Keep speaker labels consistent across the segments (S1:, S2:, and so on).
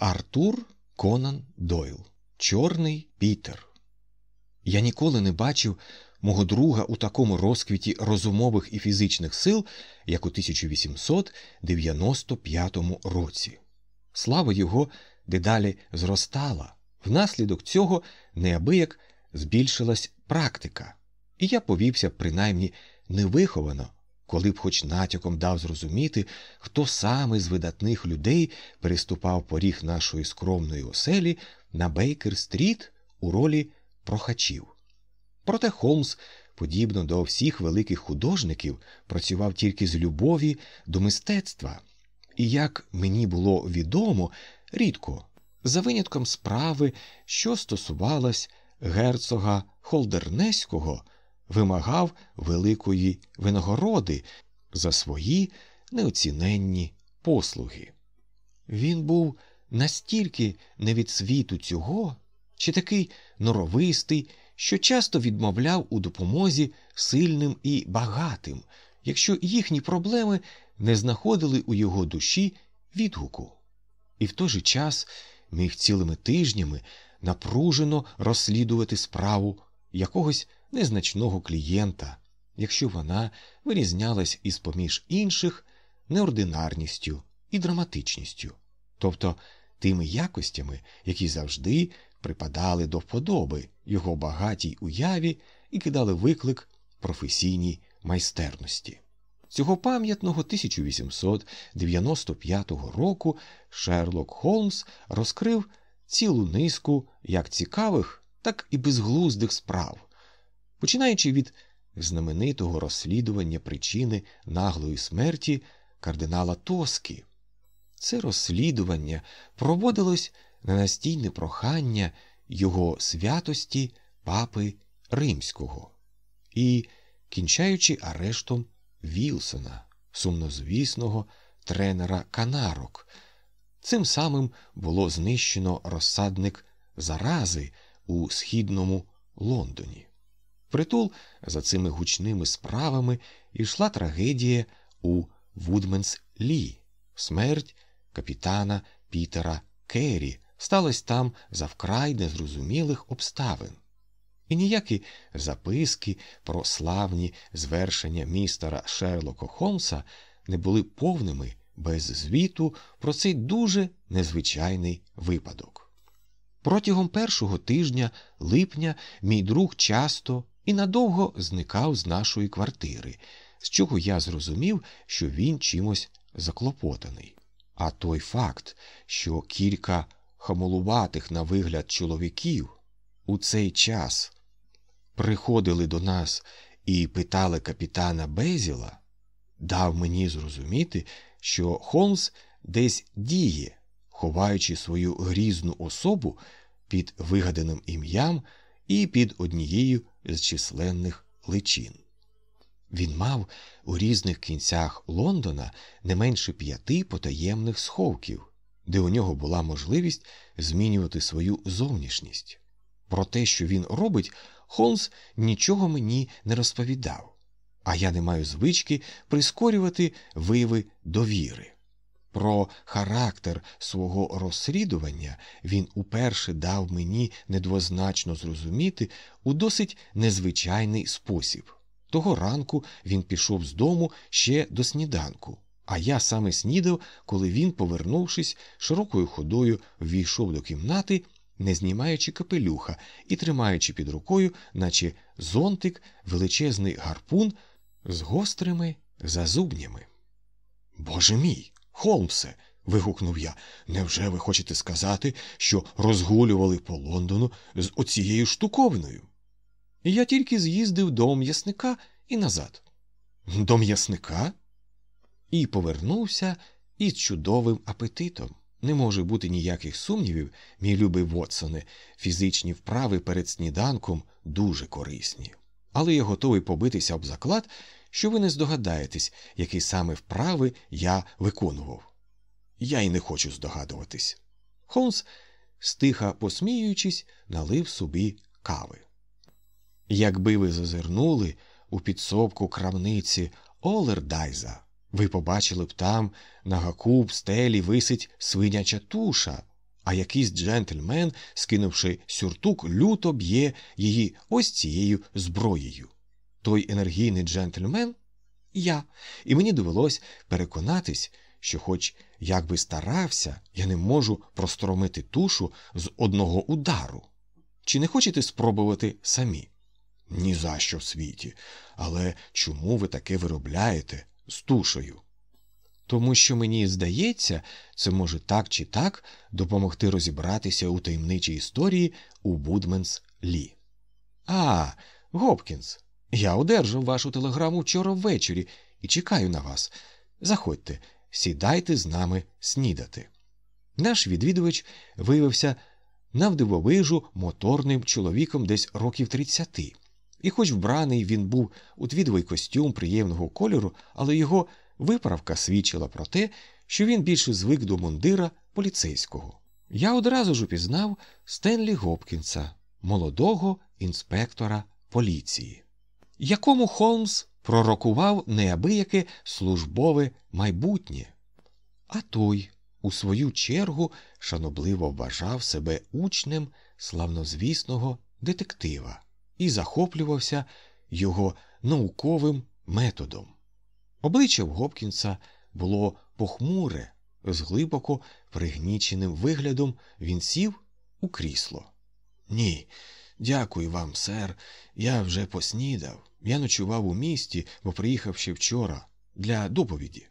S1: Артур Конан Дойл. Чорний Пітер. Я ніколи не бачив мого друга у такому розквіті розумових і фізичних сил, як у 1895 році. Слава його дедалі зростала. Внаслідок цього неабияк збільшилась практика, і я повівся принаймні невиховано, коли б хоч натяком дав зрозуміти, хто саме з видатних людей переступав поріг нашої скромної оселі на Бейкер-стріт у ролі прохачів. Проте Холмс, подібно до всіх великих художників, працював тільки з любові до мистецтва, і, як мені було відомо, рідко, за винятком справи, що стосувалась герцога Холдернеського, вимагав великої винагороди за свої неоціненні послуги. Він був настільки не від світу цього, чи такий норовистий, що часто відмовляв у допомозі сильним і багатим, якщо їхні проблеми не знаходили у його душі відгуку, і в той же час міг цілими тижнями напружено розслідувати справу якогось незначного клієнта, якщо вона вирізнялась із поміж інших неординарністю і драматичністю, тобто тими якостями, які завжди припадали до вподоби його багатій уяві і кидали виклик професійній майстерності. Цього пам'ятного 1895 року Шерлок Холмс розкрив цілу низку як цікавих, так і безглуздих справ, починаючи від знаменитого розслідування причини наглої смерті кардинала Тоски. Це розслідування проводилось на настійне прохання його святості папи Римського і кінчаючи арештом Вілсона, сумнозвісного тренера канарок. Цим самим було знищено розсадник зарази у східному Лондоні. Притул за цими гучними справами йшла трагедія у Вудменс Лі, смерть капітана Пітера Керрі сталося там за вкрай незрозумілих обставин. І ніякі записки про славні звершення містера Шерлока Холмса не були повними без звіту про цей дуже незвичайний випадок. Протягом першого тижня липня мій друг часто і надовго зникав з нашої квартири, з чого я зрозумів, що він чимось заклопотаний. А той факт, що кілька хамолуватих на вигляд чоловіків у цей час приходили до нас і питали капітана Безіла, дав мені зрозуміти, що Холмс десь діє, ховаючи свою грізну особу під вигаданим ім'ям і під однією з численних личин. Він мав у різних кінцях Лондона не менше п'яти потаємних сховків, де у нього була можливість змінювати свою зовнішність. Про те, що він робить, Холмс нічого мені не розповідав, а я не маю звички прискорювати вияви довіри. Про характер свого розслідування він уперше дав мені недвозначно зрозуміти у досить незвичайний спосіб. Того ранку він пішов з дому ще до сніданку, а я саме снідав, коли він, повернувшись, широкою ходою ввійшов до кімнати, не знімаючи капелюха і тримаючи під рукою, наче зонтик, величезний гарпун з гострими зазубнями. Боже мій, Холмсе. вигукнув я. Невже ви хочете сказати, що розгулювали по Лондону з оцією штуковиною? Я тільки з'їздив до м'ясника і назад. До м'ясника? І повернувся із чудовим апетитом. Не може бути ніяких сумнівів, мій любий Вотсоне, фізичні вправи перед сніданком дуже корисні. Але я готовий побитися об заклад, що ви не здогадаєтесь, які саме вправи я виконував. Я й не хочу здогадуватись. Холмс, стиха посміюючись, налив собі кави. Якби ви зазирнули у підсобку крамниці Олердайза, ви побачили б там на гаку в стелі висить свиняча туша, а якийсь джентльмен, скинувши сюртук, люто б'є її ось цією зброєю. Той енергійний джентльмен я, і мені довелось переконатись, що, хоч як би старався, я не можу простромити тушу з одного удару. Чи не хочете спробувати самі? «Ні за що в світі. Але чому ви таке виробляєте з тушею? Тому що мені здається, це може так чи так допомогти розібратися у таємничій історії у Будменс Лі. А, Гопкінс, я одержав вашу телеграму вчора ввечері і чекаю на вас. Заходьте, сідайте з нами снідати. Наш відвідувач виявився навдивовижу моторним чоловіком десь років тридцяти. І, хоч вбраний він був у твідовий костюм приємного кольору, але його виправка свідчила про те, що він більше звик до мундира поліцейського. Я одразу ж упізнав Стенлі Гопкінса, молодого інспектора поліції, якому Холмс пророкував неабияке службове майбутнє. А той, у свою чергу, шанобливо вважав себе учнем славнозвісного детектива і захоплювався його науковим методом. Обличчя в Гопкінса було похмуре, з глибоко пригніченим виглядом він сів у крісло. Ні, дякую вам, сер. Я вже поснідав. Я ночував у місті, бо приїхав ще вчора для доповіді.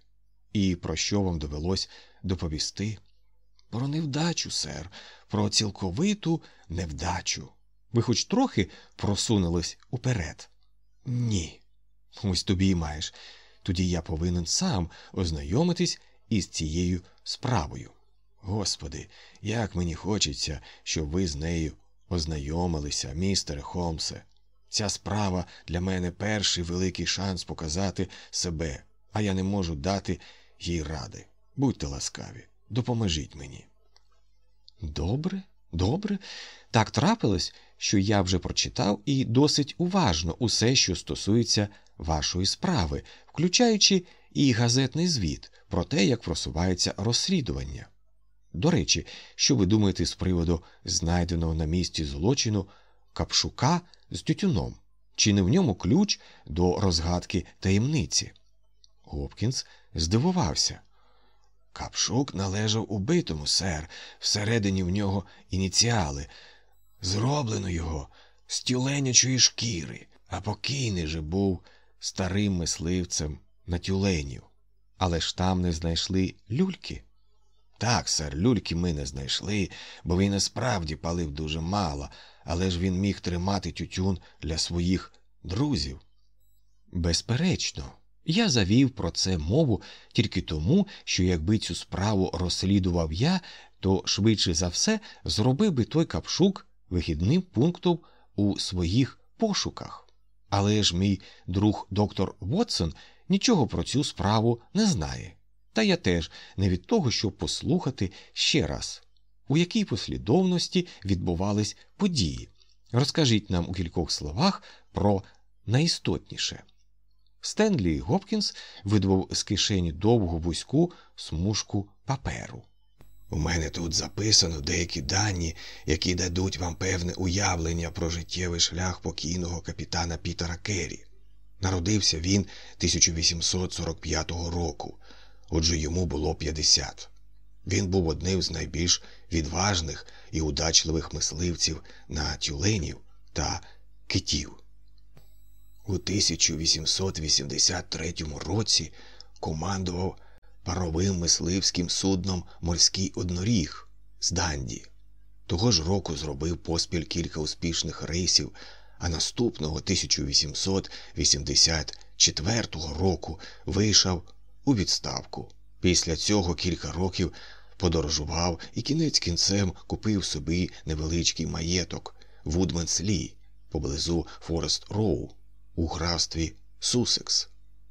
S1: І про що вам довелось доповісти? Про невдачу, сер, про цілковиту невдачу. Ви хоч трохи просунулись уперед? Ні. Ось тобі й маєш. Тоді я повинен сам ознайомитись із цією справою. Господи, як мені хочеться, щоб ви з нею ознайомилися, містере Холмсе. Ця справа для мене перший великий шанс показати себе, а я не можу дати їй ради. Будьте ласкаві, допоможіть мені. Добре, добре. Так трапилось, що я вже прочитав і досить уважно усе, що стосується вашої справи, включаючи і газетний звіт про те, як просувається розслідування. До речі, що ви думаєте з приводу знайденого на місці злочину капшука з тютюном? Чи не в ньому ключ до розгадки таємниці? Гопкінс здивувався. Капшук належав убитому, сер, всередині в нього ініціали. Зроблено його з тюленячої шкіри, а покійний же був старим мисливцем на тюленів. Але ж там не знайшли люльки. Так, сер, люльки ми не знайшли, бо він і справді палив дуже мало, але ж він міг тримати тютюн для своїх друзів. Безперечно, я завів про це мову тільки тому, що якби цю справу розслідував я, то швидше за все зробив би той капшук вихідним пунктом у своїх пошуках. Але ж мій друг доктор Вотсон нічого про цю справу не знає. Та я теж не від того, щоб послухати ще раз, у якій послідовності відбувались події. Розкажіть нам у кількох словах про найістотніше. Стенлі Гопкінс видвав з кишені довгу вузьку смужку паперу. У мене тут записано деякі дані, які дадуть вам певне уявлення про життєвий шлях покійного капітана Пітера Керрі. Народився він 1845 року, отже йому було 50. Він був одним з найбільш відважних і удачливих мисливців на тюленів та китів. У 1883 році командував паровим мисливським судном Морський одноріг з Данді. Того ж року зробив поспіль кілька успішних рейсів, а наступного 1884 року вийшов у відставку. Після цього кілька років подорожував і кінець кінцем купив собі невеличкий маєток в Удменслі поблизу Форест Роу у графстві Сусекс.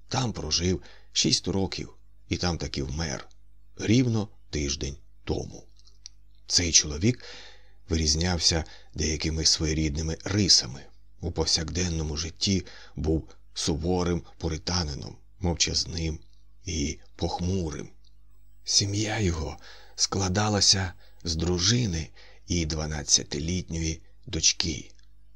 S1: Там прожив шість років і там таки вмер рівно тиждень тому. Цей чоловік вирізнявся деякими своєрідними рисами. У повсякденному житті був суворим пуританином, мовчазним і похмурим. Сім'я його складалася
S2: з дружини і дванадцятилітньої дочки.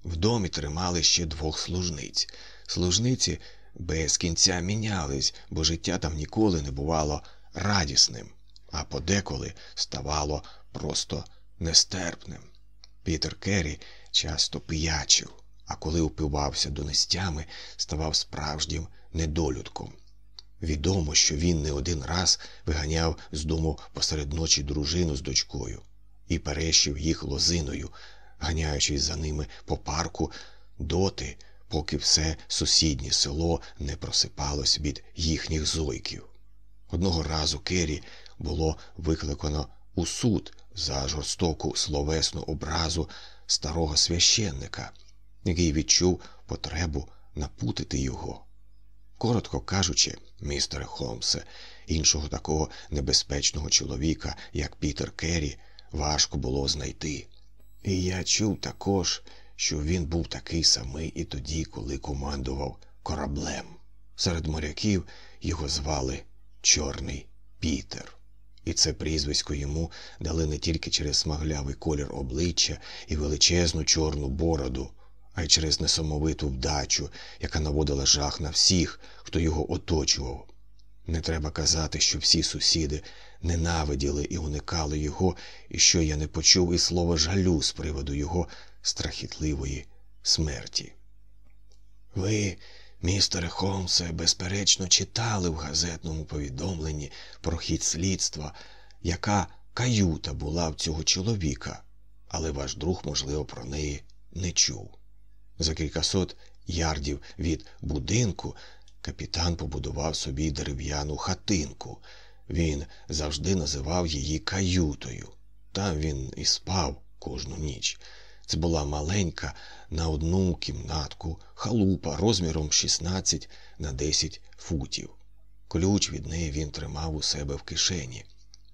S2: В домі тримали ще двох служниць. Служниці без кінця мінялись, бо життя там ніколи не бувало радісним, а подеколи ставало просто нестерпним. Пітер Керрі часто пиячив, а коли упивався донестями, ставав справжнім недолюдком. Відомо, що він не один раз виганяв з дому посеред ночі дружину з дочкою і перещив їх лозиною, ганяючись за ними по парку доти, поки все сусіднє село не просипалось від їхніх зойків. Одного разу Керрі було викликано у суд за жорстоку словесну образу старого священника, який відчув потребу напутити його. Коротко кажучи, містере Холмсе, іншого такого небезпечного чоловіка, як Пітер Керрі, важко було знайти. І я чув також, що він був такий самий і тоді, коли командував кораблем. Серед моряків його звали Чорний Пітер. І це прізвисько йому дали не тільки через смаглявий колір обличчя і величезну чорну бороду, а й через несамовиту вдачу, яка наводила жах на всіх, хто його оточував. Не треба казати, що всі сусіди ненавиділи і уникали його, і що я не почув і слова жалю з приводу його страхітливої смерті. Ви, містере Холмсе, безперечно, читали в газетному повідомленні про хід слідства, яка каюта була в цього чоловіка, але ваш друг, можливо, про неї не чув. За кількасот ярдів від будинку капітан побудував собі дерев'яну хатинку. Він завжди називав її каютою. Там він і спав кожну ніч. Це була маленька на одну кімнатку халупа розміром 16 на 10 футів. Ключ від неї він тримав у себе в кишені,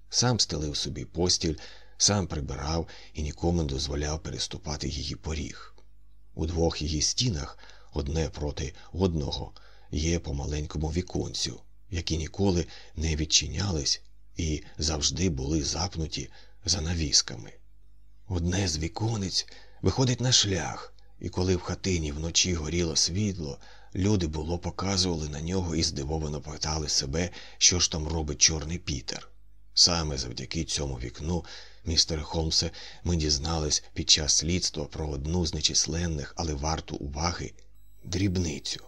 S2: сам стелив собі постіль, сам прибирав і нікому не дозволяв переступати її поріг. У двох її стінах, одне проти одного, є по маленькому віконцю, які ніколи не відчинялись і завжди були запнуті занавісками. Одне з віконець виходить на шлях, і коли в хатині вночі горіло світло, люди було показували на нього і здивовано питали себе, що ж там робить Чорний Пітер. Саме завдяки цьому вікну, містере Холмсе, ми дізнались під час слідства про одну з нечисленних, але варту уваги дрібницю.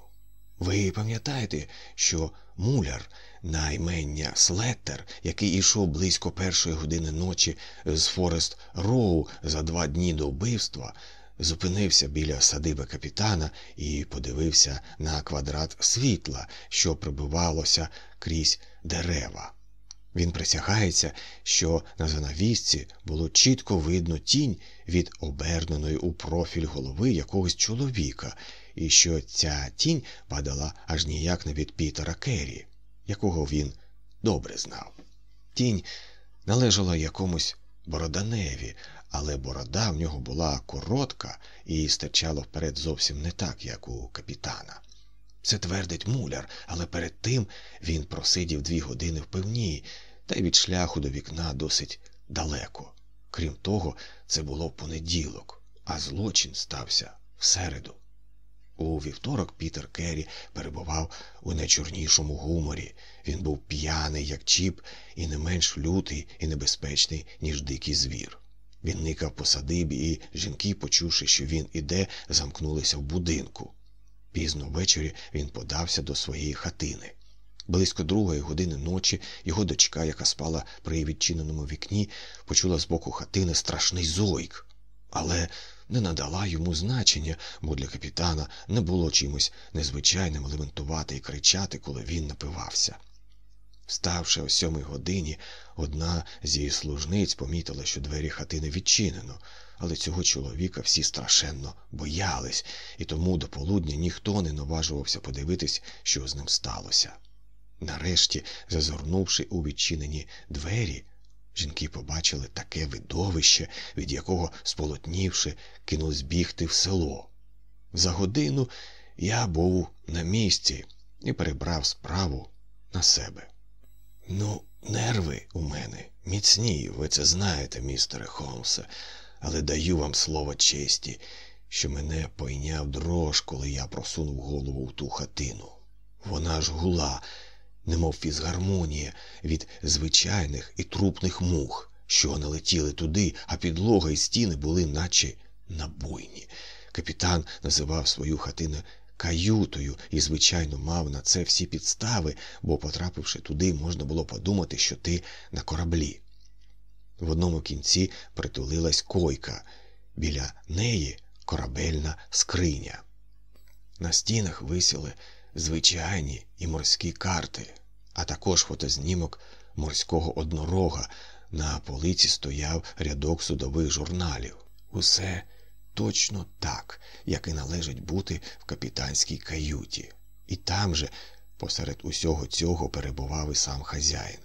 S2: Ви пам'ятаєте, що муляр на імення Слеттер, який ішов близько першої години ночі з Форест Роу за два дні до вбивства, зупинився біля садиби капітана і подивився на квадрат світла, що прибивалося крізь дерева. Він присягається, що на занавісці було чітко видно тінь від оберненої у профіль голови якогось чоловіка, і що ця тінь падала аж ніяк не від Пітера Керрі, якого він добре знав. Тінь належала якомусь бороданеві, але борода в нього була коротка і стирчала вперед зовсім не так, як у капітана. Це твердить муляр, але перед тим він просидів дві години в пивні, та й від шляху до вікна досить далеко. Крім того, це було понеділок, а злочин стався в середу. У вівторок Пітер Керрі перебував у найчорнішому гуморі. Він був п'яний, як чіп, і не менш лютий і небезпечний, ніж дикий звір. Він никав по садибі, і жінки, почувши, що він іде, замкнулися в будинку. Пізно ввечері він подався до своєї хатини. Близько другої години ночі його дочка, яка спала при відчиненому вікні, почула з боку хатини страшний зойк, але не надала йому значення, бо для капітана не було чимось незвичайним лементувати і кричати, коли він напивався. Вставши о сьомій годині, одна з її служниць помітила, що двері хатини відчинено, але цього чоловіка всі страшенно боялись, і тому до полудня ніхто не наважувався подивитись, що з ним сталося. Нарешті, зазирнувши у відчинені двері, жінки побачили таке видовище, від якого, сполотнівши, кинулись бігти в село. За годину я був на місці і перебрав справу на себе. Ну, нерви у мене міцні, ви це знаєте, містере Холмсе, але даю вам слово честі, що мене пойняв дрож, коли я просунув голову в ту хатину. Вона ж гула, немов фізгармонія від звичайних і трупних мух, що налетіли туди, а підлога і стіни були, наче набойні. Капітан називав свою хатину каютою і, звичайно, мав на це всі підстави, бо, потрапивши туди, можна було подумати, що ти на кораблі. В одному кінці притулилась койка, біля неї корабельна скриня. На стінах висіли звичайні і морські карти, а також фотознімок морського однорога. На полиці стояв рядок судових журналів. Усе точно так, як і належить бути в капітанській каюті. І там же, посеред усього цього, перебував і сам хазяїн.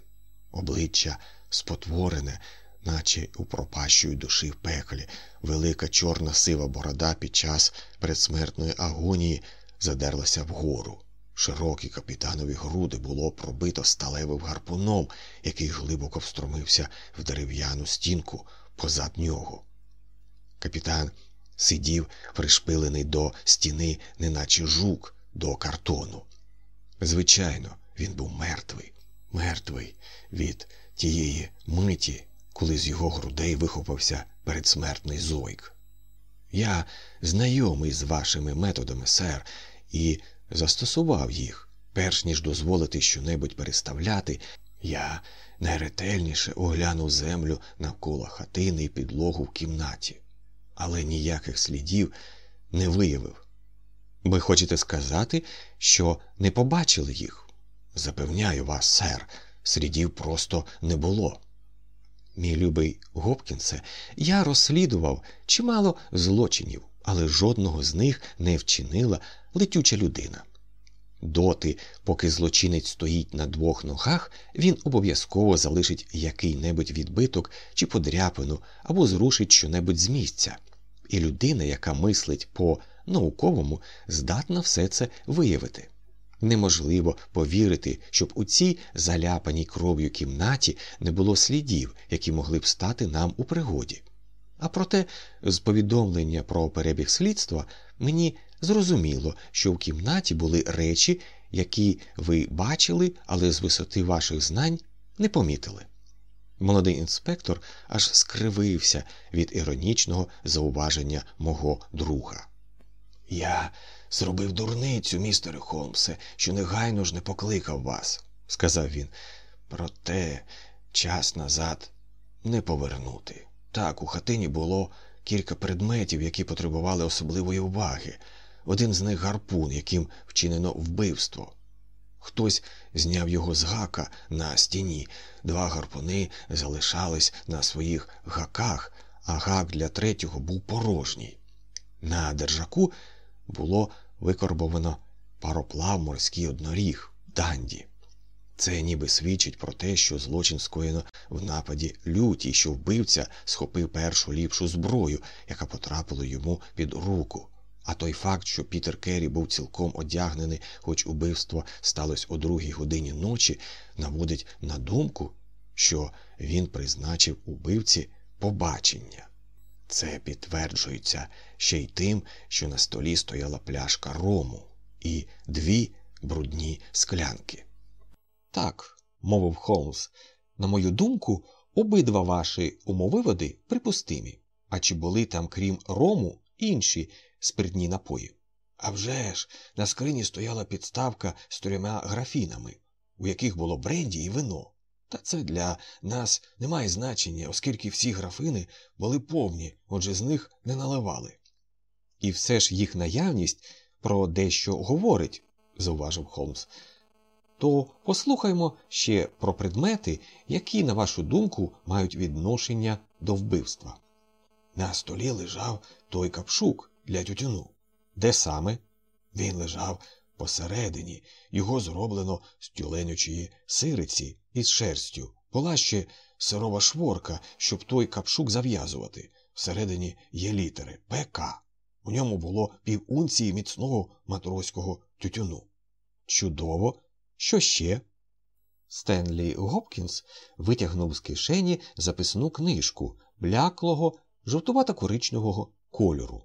S2: Обличчя спотворене, наче у пропащої душі в пеклі, велика чорна сива борода під час предсмертної агонії задерлася вгору. Широкі капітанові груди було пробито сталевим гарпуном, який глибоко встромився в дерев'яну стінку позад нього. Капітан сидів, пришпилений до стіни, неначе жук до картону. Звичайно, він був мертвий, мертвий від тієї миті, коли з його грудей вихопився передсмертний зойк. Я знайомий з вашими методами, сер, і застосував їх, перш ніж дозволити щонебудь переставляти, я найретельніше оглянув землю навколо хатини і підлогу в кімнаті, але ніяких слідів не виявив. Ви хочете сказати, що не побачили їх? Запевняю вас, сер, слідів просто не було. Мій любий Гопкінсе, я розслідував чимало злочинів, але жодного з них не вчинила летюча людина. Доти, поки злочинець стоїть на двох ногах, він обов'язково залишить який-небудь відбиток чи подряпину або зрушить щонебудь з місця, і людина, яка мислить по науковому, здатна все це виявити. Неможливо повірити, щоб у цій заляпаній кров'ю кімнаті не було слідів, які могли б стати нам у пригоді. А проте, з повідомлення про перебіг слідства, мені зрозуміло, що в кімнаті були речі, які ви бачили, але з висоти ваших знань не помітили. Молодий інспектор аж скривився від іронічного зауваження мого друга. Я зробив дурницю, містере Холмсе, що негайно ж не покликав вас, сказав він. Проте час назад не повернути. Так, у хатині було кілька предметів, які потребували особливої уваги. Один з них гарпун, яким вчинено вбивство. Хтось зняв його з гака на стіні, два гарпуни залишались на своїх гаках, а гак для третього був порожній. На держаку було викорбовано пароплав морський одноріг данді. Це ніби свідчить про те, що злочин скоєно в нападі люті, що вбивця схопив першу ліпшу зброю, яка потрапила йому під руку. А той факт, що Пітер Керрі був цілком одягнений, хоч убивство сталося о другій годині ночі, наводить на думку, що він призначив убивці побачення. Це підтверджується ще й тим, що на столі стояла пляшка рому і дві брудні склянки.
S1: Так, мовив Холмс, на мою думку, обидва ваші умовиводи припустимі. А чи були там, крім рому, інші спиртні напої?
S2: А вже ж, на скрині стояла підставка з трьома графінами, у яких було бренді і вино. Та це для нас не має значення, оскільки всі графини були повні, отже з них не наливали.
S1: І все ж їх наявність про дещо говорить, зауважив Холмс. То послухаймо ще про предмети, які, на вашу думку, мають відношення до вбивства.
S2: На столі лежав той капшук для тютюну.
S1: Де саме?
S2: Він лежав посередині, його зроблено з тюленючої сириці із шерстю. Була ще сирова шворка, щоб той капшук зав'язувати. Всередині є літери ПК. У ньому було півунції міцного матроського тютюну.
S1: Чудово. Що ще? Стенлі Гопкінс витягнув з кишені записну книжку бляклого, жовтувато-коричневого кольору.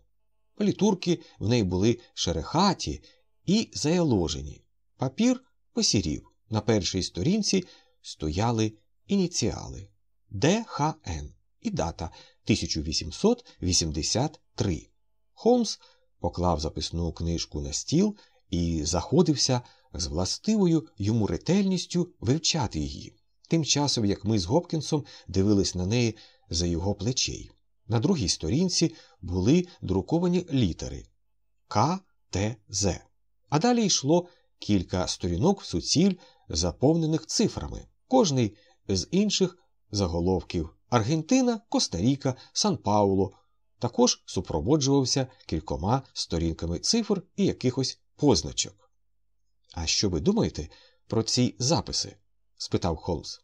S1: Палітурки в неї були шерехаті і заяложені. Папір посірів. На першій сторінці стояли ініціали ДХН і дата 1883. Холмс поклав записну книжку на стіл і заходився з властивою йому ретельністю вивчати її, тим часом як ми з Гопкінсом дивились на неї за його плечей. На другій сторінці були друковані літери К, Т, З. А далі йшло кілька сторінок суціль, заповнених цифрами, кожний з інших заголовків Аргентина, Коста-Ріка, Сан Пауло. Також супроводжувався кількома сторінками цифр і якихось позначок. А що ви думаєте про ці записи? спитав Холмс.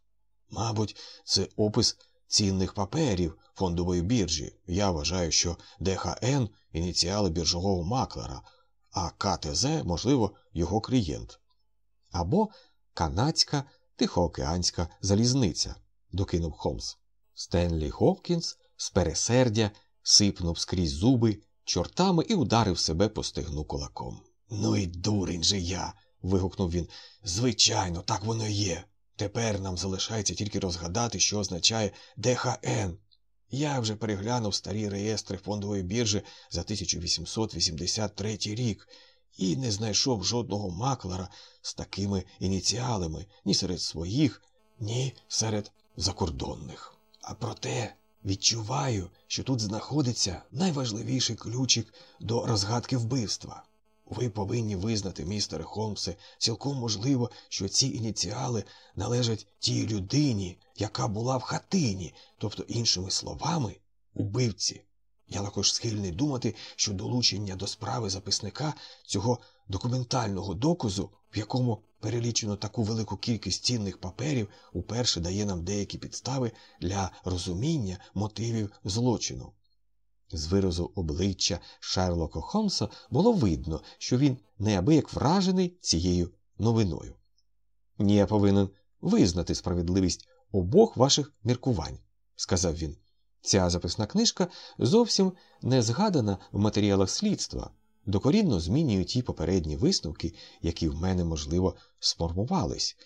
S2: Мабуть, це опис цінних паперів фондової біржі. Я вважаю, що ДХН ініціали біржового маклера, а КТЗ, можливо, його клієнт.
S1: Або канадська тихоокеанська залізниця, докинув Холмс. Стенлі Хопкінс з пересердя сипнув скрізь зуби чортами і ударив себе по стегну кулаком.
S2: Ну і дурень же я. вигукнув він. Звичайно, так воно є. Тепер нам залишається тільки розгадати, що означає ДХН. Я вже переглянув старі реєстри фондової біржі за 1883 рік і не знайшов жодного маклера з такими ініціалами ні серед своїх, ні серед закордонних. А проте відчуваю, що тут знаходиться найважливіший ключик до розгадки вбивства. Ви повинні визнати, містере Холмсе, цілком можливо, що ці ініціали належать тій людині, яка була в хатині, тобто, іншими словами, убивці. Я також схильний думати, що долучення до справи записника цього документального доказу, в якому перелічено таку велику кількість цінних паперів, уперше дає нам деякі підстави для розуміння мотивів злочину. З виразу обличчя Шерлока Холмса було видно, що він неабияк вражений цією новиною. Я повинен визнати справедливість обох ваших міркувань, сказав він. Ця записна книжка зовсім не згадана в матеріалах слідства, докорінно змінює ті попередні висновки, які в мене, можливо, сформувались.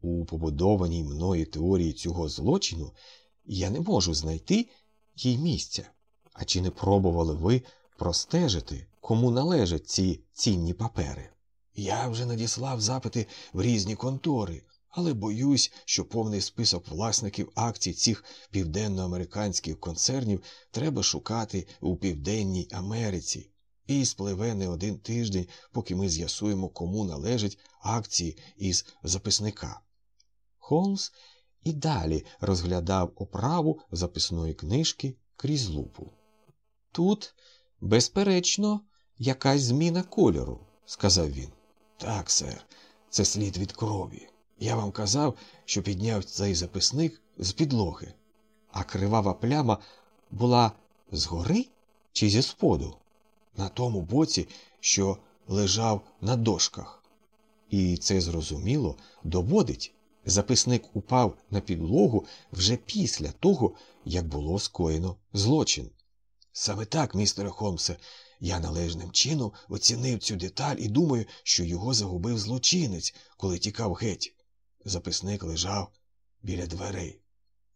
S2: У побудованій мною теорії цього злочину я не можу знайти їй місця. А чи не пробували ви простежити, кому належать ці цінні папери? Я вже надіслав запити в різні контори, але боюсь, що повний список власників акцій цих південноамериканських концернів треба шукати у Південній Америці. І спливе не один тиждень, поки ми з'ясуємо, кому належать акції із записника.
S1: Холмс і далі розглядав оправу записної книжки крізь лупу. Тут, безперечно, якась зміна кольору, сказав він.
S2: Так, сер, це слід від крові. Я вам казав, що підняв цей записник з підлоги,
S1: а кривава пляма була згори чи зі споду?
S2: На тому боці, що лежав на дошках.
S1: І це зрозуміло доводить. Записник упав на підлогу вже після того, як було скоєно злочин.
S2: Саме так, містере Холмсе, я належним чином оцінив цю деталь і думаю, що його загубив злочинець, коли тікав геть. Записник лежав біля дверей.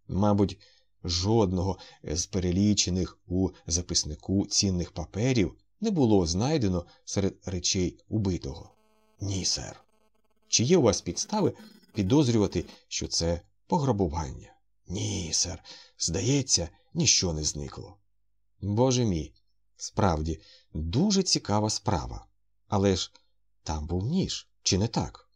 S1: Мабуть, жодного з перелічених у записнику цінних паперів не було знайдено серед речей убитого.
S2: Ні, сер.
S1: Чи є у вас підстави підозрювати, що це пограбування?
S2: Ні, сер. Здається, ніщо не зникло.
S1: Боже мій, справді, дуже цікава справа. Але ж там був ніж, чи не так?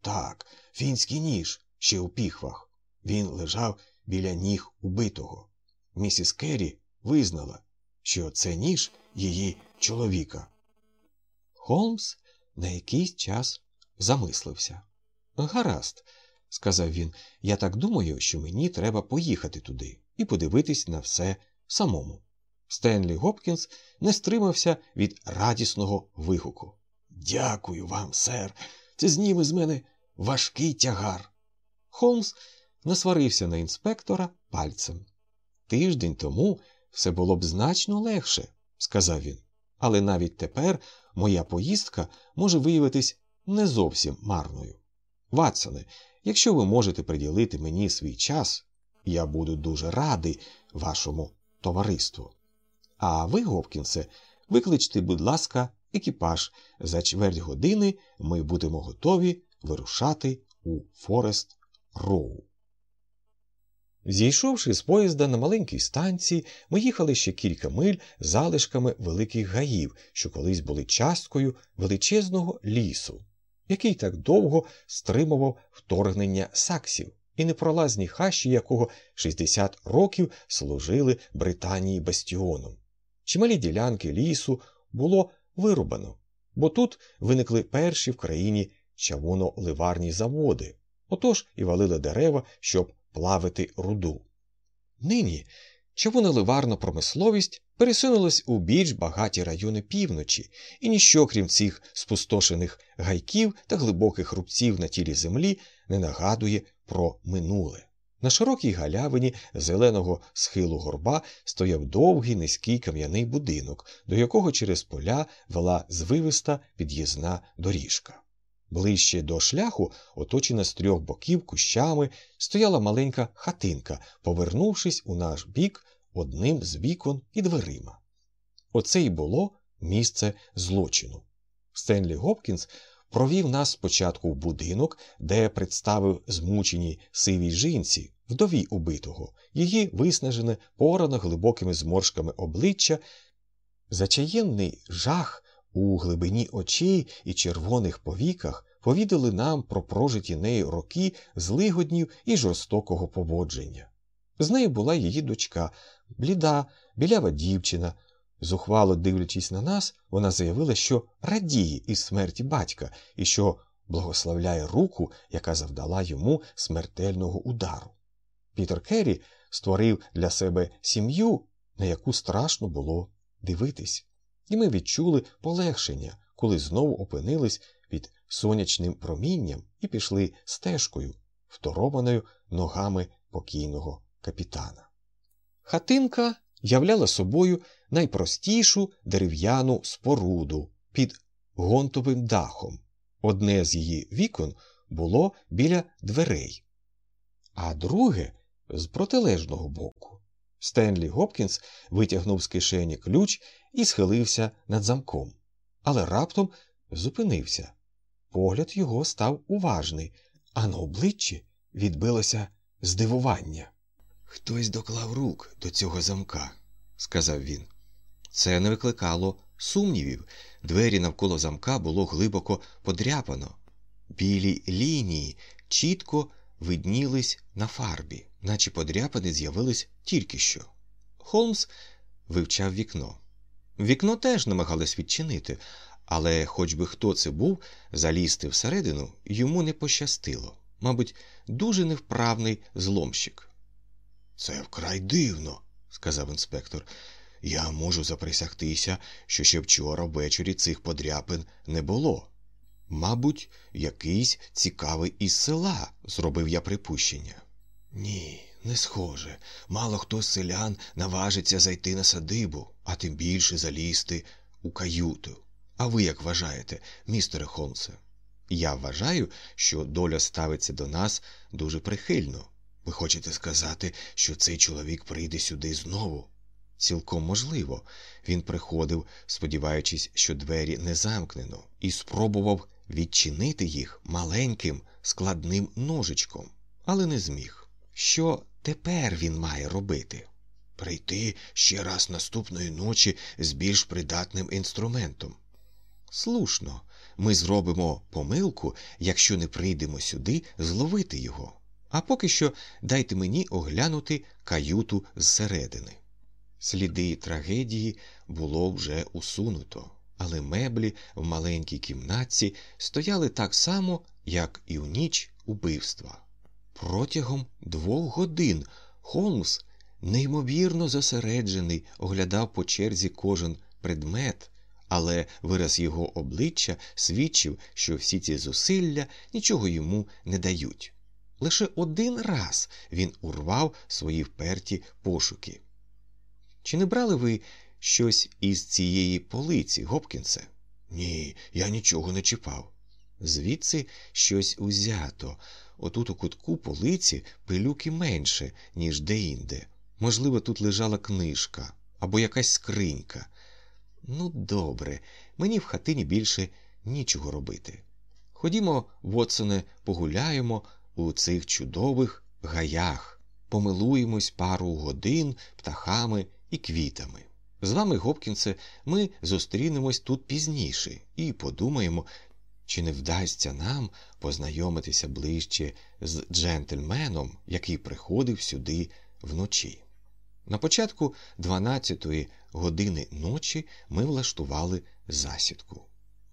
S2: Так, фінський ніж, ще у піхвах. Він лежав біля ніг убитого. Місіс Керрі визнала, що це ніж її чоловіка.
S1: Холмс на якийсь час замислився. Гаразд, сказав він, я так думаю, що мені треба поїхати туди і подивитись на все самому. Стенлі Гопкінс не стримався від радісного вигуку.
S2: Дякую вам, сер. Це зніме з мене важкий тягар.
S1: Холмс насварився на інспектора пальцем. Тиждень тому все було б значно легше, сказав він. Але навіть тепер моя поїздка може виявитись не зовсім марною. Ватсоне, якщо ви можете приділити мені свій час, я буду дуже радий вашому товариству. А ви, Гопкінсе, викличте, будь ласка, екіпаж. За чверть години ми будемо готові вирушати у Форест Роу. Зійшовши з поїзда на маленькій станції, ми їхали ще кілька миль залишками великих гаїв, що колись були часткою величезного лісу, який так довго стримував вторгнення саксів, і непролазні хащі якого 60 років служили Британії бастіоном. Чималі ділянки лісу було вирубано, бо тут виникли перші в країні чавуно-ливарні заводи, отож і валили дерева, щоб плавити руду. Нині чавуно-ливарна промисловість пересунулась у більш багаті райони півночі, і ніщо, крім цих спустошених гайків та глибоких рубців на тілі землі, не нагадує про минуле. На широкій галявині зеленого схилу горба стояв довгий низький кам'яний будинок, до якого через поля вела звивиста під'їзна доріжка. Ближче до шляху, оточена з трьох боків кущами, стояла маленька хатинка, повернувшись у наш бік одним з вікон і дверима. Оце й було місце злочину. Стенлі Гопкінс провів нас спочатку в будинок, де представив змученій сивій жінці, вдові убитого, її виснажене, порано глибокими зморшками обличчя, зачаєнний жах у глибині очей і червоних повіках повідали нам про прожиті нею роки злигоднів і жорстокого поводження. З нею була її дочка, бліда, білява дівчина. Зухвало дивлячись на нас, вона заявила, що радіє із смерті батька і що благословляє руку, яка завдала йому смертельного удару. Пітер Керрі створив для себе сім'ю, на яку страшно було дивитись, і ми відчули полегшення, коли знову опинились під сонячним промінням і пішли стежкою, второваною ногами покійного капітана. Хатинка являла собою найпростішу дерев'яну споруду під гонтовим дахом. Одне з її вікон було біля дверей, а друге з протилежного боку. Стенлі Гопкінс витягнув з кишені ключ і схилився над замком, але раптом зупинився. Погляд його став уважний, а на обличчі відбилося здивування.
S2: Хтось доклав рук до цього замка, сказав він.
S1: Це не викликало сумнівів. Двері навколо замка було глибоко подряпано. Білі лінії чітко виднілись на фарбі, наче подряпини з'явились тільки що. Холмс вивчав вікно. Вікно теж намагались відчинити, але, хоч би хто це був, залізти всередину йому не пощастило. Мабуть, дуже невправний зломщик.
S2: Це вкрай дивно, сказав інспектор. Я можу заприсягтися, що ще вчора ввечері цих подряпин не було. Мабуть, якийсь цікавий із села, зробив я припущення. Ні, не схоже. Мало хто з селян наважиться зайти на садибу, а тим більше залізти у каюту. А ви як вважаєте, містере Холмсе?
S1: Я вважаю, що доля ставиться до нас дуже прихильно.
S2: Ви хочете сказати, що цей чоловік прийде сюди знову?
S1: Цілком можливо, він приходив, сподіваючись, що двері не замкнено, і спробував відчинити їх маленьким складним ножичком, але не зміг. Що тепер він має робити?
S2: Прийти ще раз наступної ночі з більш придатним інструментом.
S1: Слушно, ми зробимо помилку, якщо не прийдемо сюди зловити його. А поки що дайте мені оглянути каюту зсередини. Сліди трагедії було вже усунуто, але меблі в маленькій кімнатці стояли так само, як і в ніч убивства. Протягом двох годин Холмс, неймовірно зосереджений, оглядав по черзі кожен предмет, але вираз його обличчя свідчив, що всі ці зусилля нічого йому не дають. Лише один раз він урвав свої вперті пошуки. Чи не брали ви щось із цієї полиці, Гопкінсе?
S2: Ні, я нічого не чіпав.
S1: Звідси щось узято. Отут у кутку полиці пилюки менше, ніж деінде. Можливо, тут лежала книжка або якась скринька. Ну, добре, мені в хатині більше нічого робити. Ходімо, Вотсоне, погуляємо у цих чудових гаях, помилуємось пару годин птахами і квітами. З вами, Гопкінсе, ми зустрінемось тут пізніше і подумаємо, чи не вдасться нам познайомитися ближче з джентльменом, який приходив сюди вночі. На початку 12-ї години ночі ми влаштували засідку.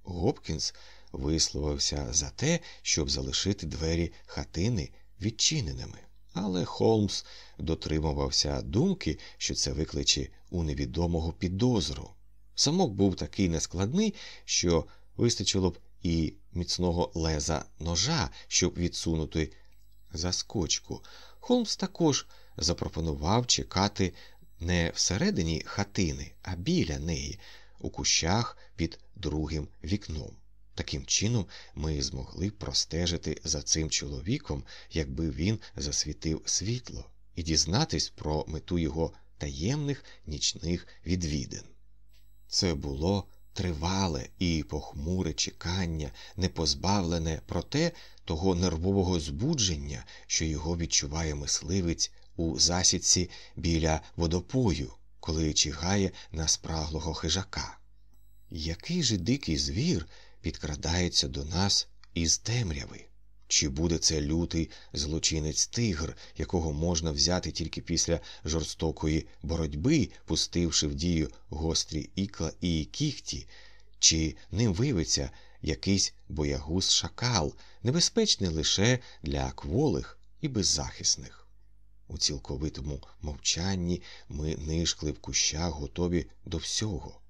S1: Гопкінс висловився за те, щоб залишити двері хатини відчиненими, але Холмс дотримувався думки, що це викличе у невідомого підозру. Самок був такий нескладний, що вистачило б і міцного леза ножа, щоб відсунути заскочку. Холмс також запропонував чекати не всередині хатини, а біля неї, у кущах під другим вікном. Таким чином, ми змогли простежити за цим чоловіком, якби він засвітив світло, і дізнатись про мету його таємних нічних відвідин. Це було тривале і похмуре чекання, не позбавлене проте того нервового збудження, що його відчуває мисливець у засідці біля водопою, коли чигає на спраглого хижака. Який же дикий звір підкрадається до нас із темряви? Чи буде це лютий злочинець тигр, якого можна взяти тільки після жорстокої боротьби, пустивши в дію гострі ікла і кіхті, чи ним виявиться якийсь боягуз шакал, небезпечний лише для кволих і беззахисних? У цілковитому мовчанні ми нишкли в кущах, готові до всього.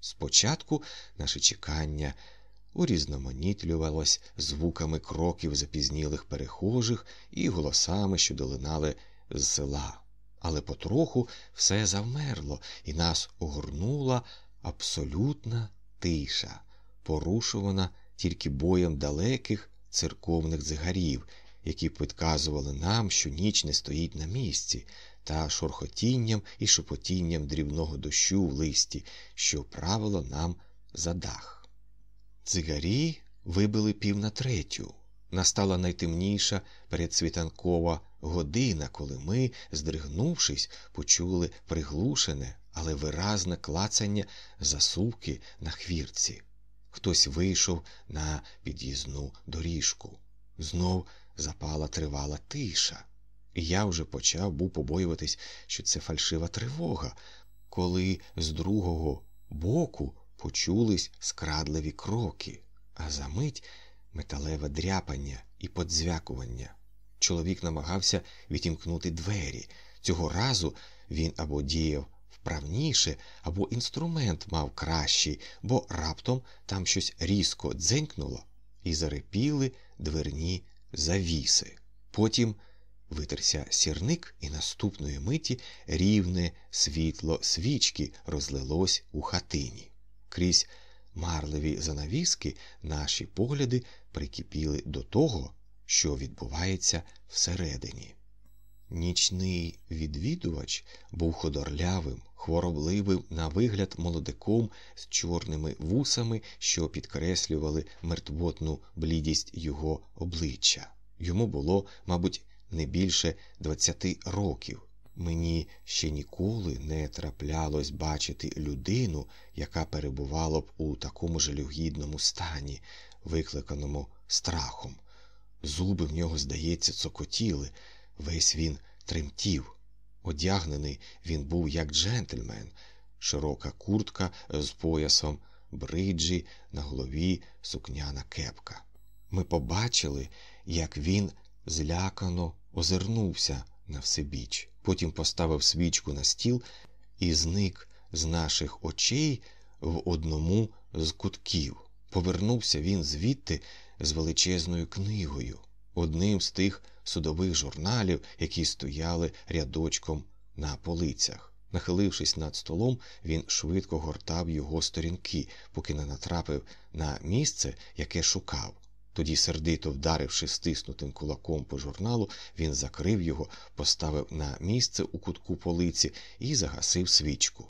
S1: Спочатку наше чекання урізноманітлювалось звуками кроків запізнілих перехожих і голосами, що долинали з села. Але потроху все завмерло, і нас огорнула абсолютна тиша, порушувана тільки боєм далеких церковних дзигарів, які підказували нам, що ніч не стоїть на місці, та шорхотінням і шепотінням дрібного дощу в листі, що правило нам за дах. Цигарі вибили пів на третю. Настала найтемніша передсвітанкова година, коли ми, здригнувшись, почули приглушене, але виразне клацання засувки на хвірці. Хтось вийшов на під'їзну доріжку. Знов запала тривала тиша, і я вже почав був побоюватись, що це фальшива тривога, коли з другого боку почулись скрадливі кроки, а за мить металеве дряпання і подзвякування. Чоловік намагався відімкнути двері. Цього разу він або діяв вправніше, або інструмент мав кращий, бо раптом там щось різко дзенькнуло і зарипіли дверні завіси. Потім витерся сірник, і наступної миті рівне світло свічки розлилось у хатині. Крізь марливі занавіски наші погляди прикипіли до того, що відбувається всередині. Нічний відвідувач був ходорлявим, хворобливим на вигляд молодиком з чорними вусами, що підкреслювали мертвотну блідість його обличчя. Йому було, мабуть, не більше двадцяти років. Мені ще ніколи не траплялось бачити людину, яка перебувала б у такому жалюгідному стані, викликаному страхом. Зуби в нього, здається, цокотіли, весь він тремтів. Одягнений він був як джентльмен, широка куртка з поясом, бриджі, на голові сукняна кепка. Ми побачили, як він злякано озирнувся на всебіч потім поставив свічку на стіл і зник з наших очей в одному з кутків. Повернувся він звідти з величезною книгою.
S2: одним з тих судових журналів, які стояли рядочком на полицях. Нахилившись над столом, він швидко гортав його сторінки, поки не натрапив на місце, яке шукав. Тоді, сердито вдаривши стиснутим кулаком по журналу, він закрив його, поставив на місце у кутку полиці і загасив свічку.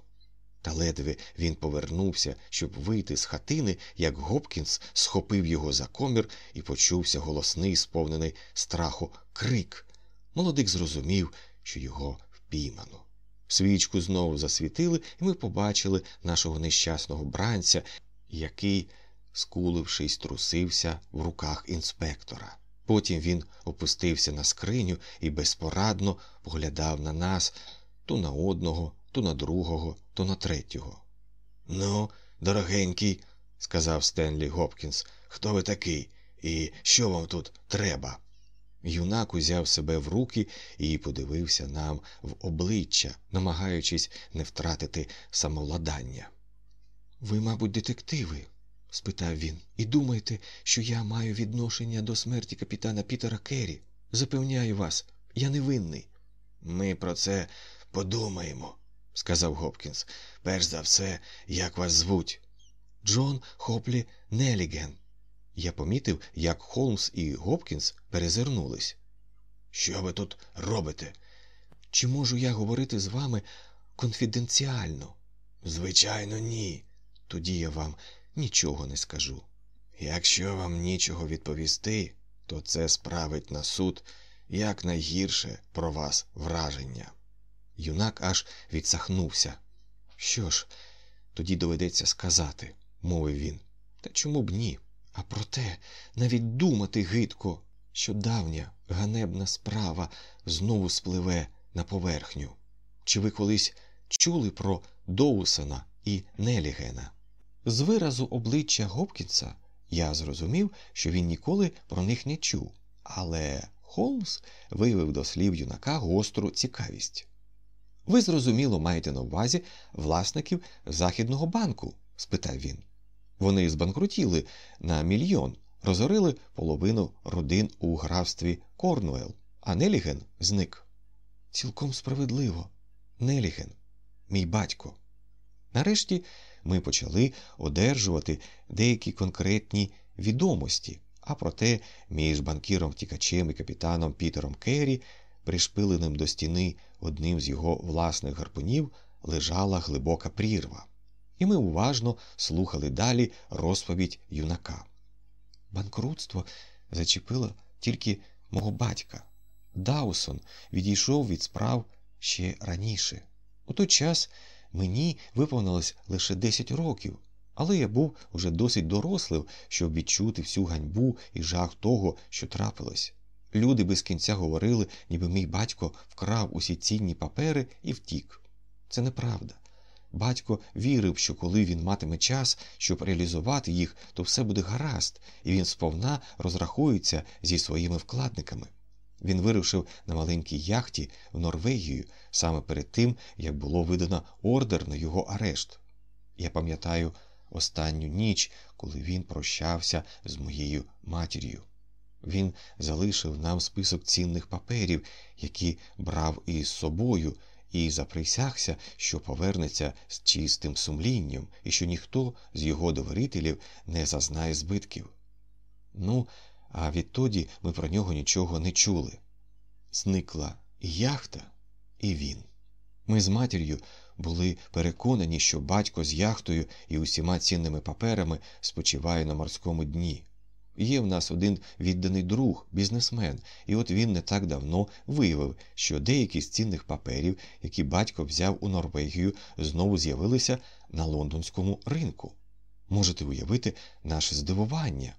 S2: Та ледве він повернувся, щоб вийти з хатини, як Гопкінс схопив його за комір і почувся голосний, сповнений страху крик. Молодик зрозумів, що його впіймано. Свічку знову засвітили, і ми побачили нашого нещасного бранця, який, скулившись, трусився в руках інспектора. Потім він опустився на скриню і безпорадно поглядав на нас то на одного, то на другого, то на третього. Ну, дорогенький, сказав Стенлі Гопкінс, хто ви такий і що вам тут треба? Юнак узяв себе в руки і подивився нам в обличчя, намагаючись не втратити самовладання. Ви, мабуть, детективи? Спитав він, і думаєте, що я маю відношення до смерті капітана Пітера Керрі? Запевняю вас, я невинний. Ми про це подумаємо, сказав Гопкінс. Перш за все, як вас звуть? Джон Хоплі Неліген. Я помітив, як Холмс і Гопкінс перезирнулись. Що ви тут робите? Чи можу я говорити з вами конфіденціально? Звичайно, ні. Тоді я вам нічого не скажу. Якщо вам нічого відповісти, то це справить на суд якнайгірше про вас враження. Юнак аж відсахнувся. Що ж, тоді доведеться сказати, мовив він. Та чому б ні? А проте навіть думати гидко, що давня ганебна справа знову спливе на поверхню. Чи ви колись чули про Доусона і Нелігена? З виразу обличчя Гопкінса я зрозумів, що він ніколи про них не чув, але Холмс виявив до слів юнака гостру цікавість. Ви зрозуміло маєте на увазі власників Західного банку? спитав він. Вони збанкрутіли на мільйон, розорили половину родин у графстві Корнуел, а Неліген зник. Цілком справедливо. Неліген, мій батько. Нарешті ми почали одержувати деякі конкретні відомості, а проте між банкіром втікачем і капітаном Пітером Керрі, пришпиленим до стіни одним з його власних гарпунів, лежала глибока прірва і ми уважно слухали далі розповідь юнака. Банкрутство зачепило тільки мого батька. Даусон відійшов від справ ще раніше. У той час мені виповнилось лише 10 років, але я був уже досить дорослим, щоб відчути всю ганьбу і жах того, що трапилось. Люди без кінця говорили, ніби мій батько вкрав усі цінні папери і втік. Це неправда. Батько вірив, що коли він матиме час, щоб реалізувати їх, то все буде гаразд, і він сповна розрахується зі своїми вкладниками. Він вирушив на маленькій яхті в Норвегію саме перед тим, як було видано ордер на його арешт. Я пам'ятаю останню ніч, коли він прощався з моєю матір'ю. Він залишив нам список цінних паперів, які брав із собою і заприсягся, що повернеться з чистим сумлінням і що ніхто з його довірителів не зазнає збитків. Ну, а відтоді ми про нього нічого не чули. Зникла і яхта, і він. Ми з матір'ю були переконані, що батько з яхтою і усіма цінними паперами спочиває на морському дні. Є в нас один відданий друг, бізнесмен, і от він не так давно виявив, що деякі з цінних паперів, які батько взяв у Норвегію, знову з'явилися на лондонському ринку. Можете уявити наше здивування.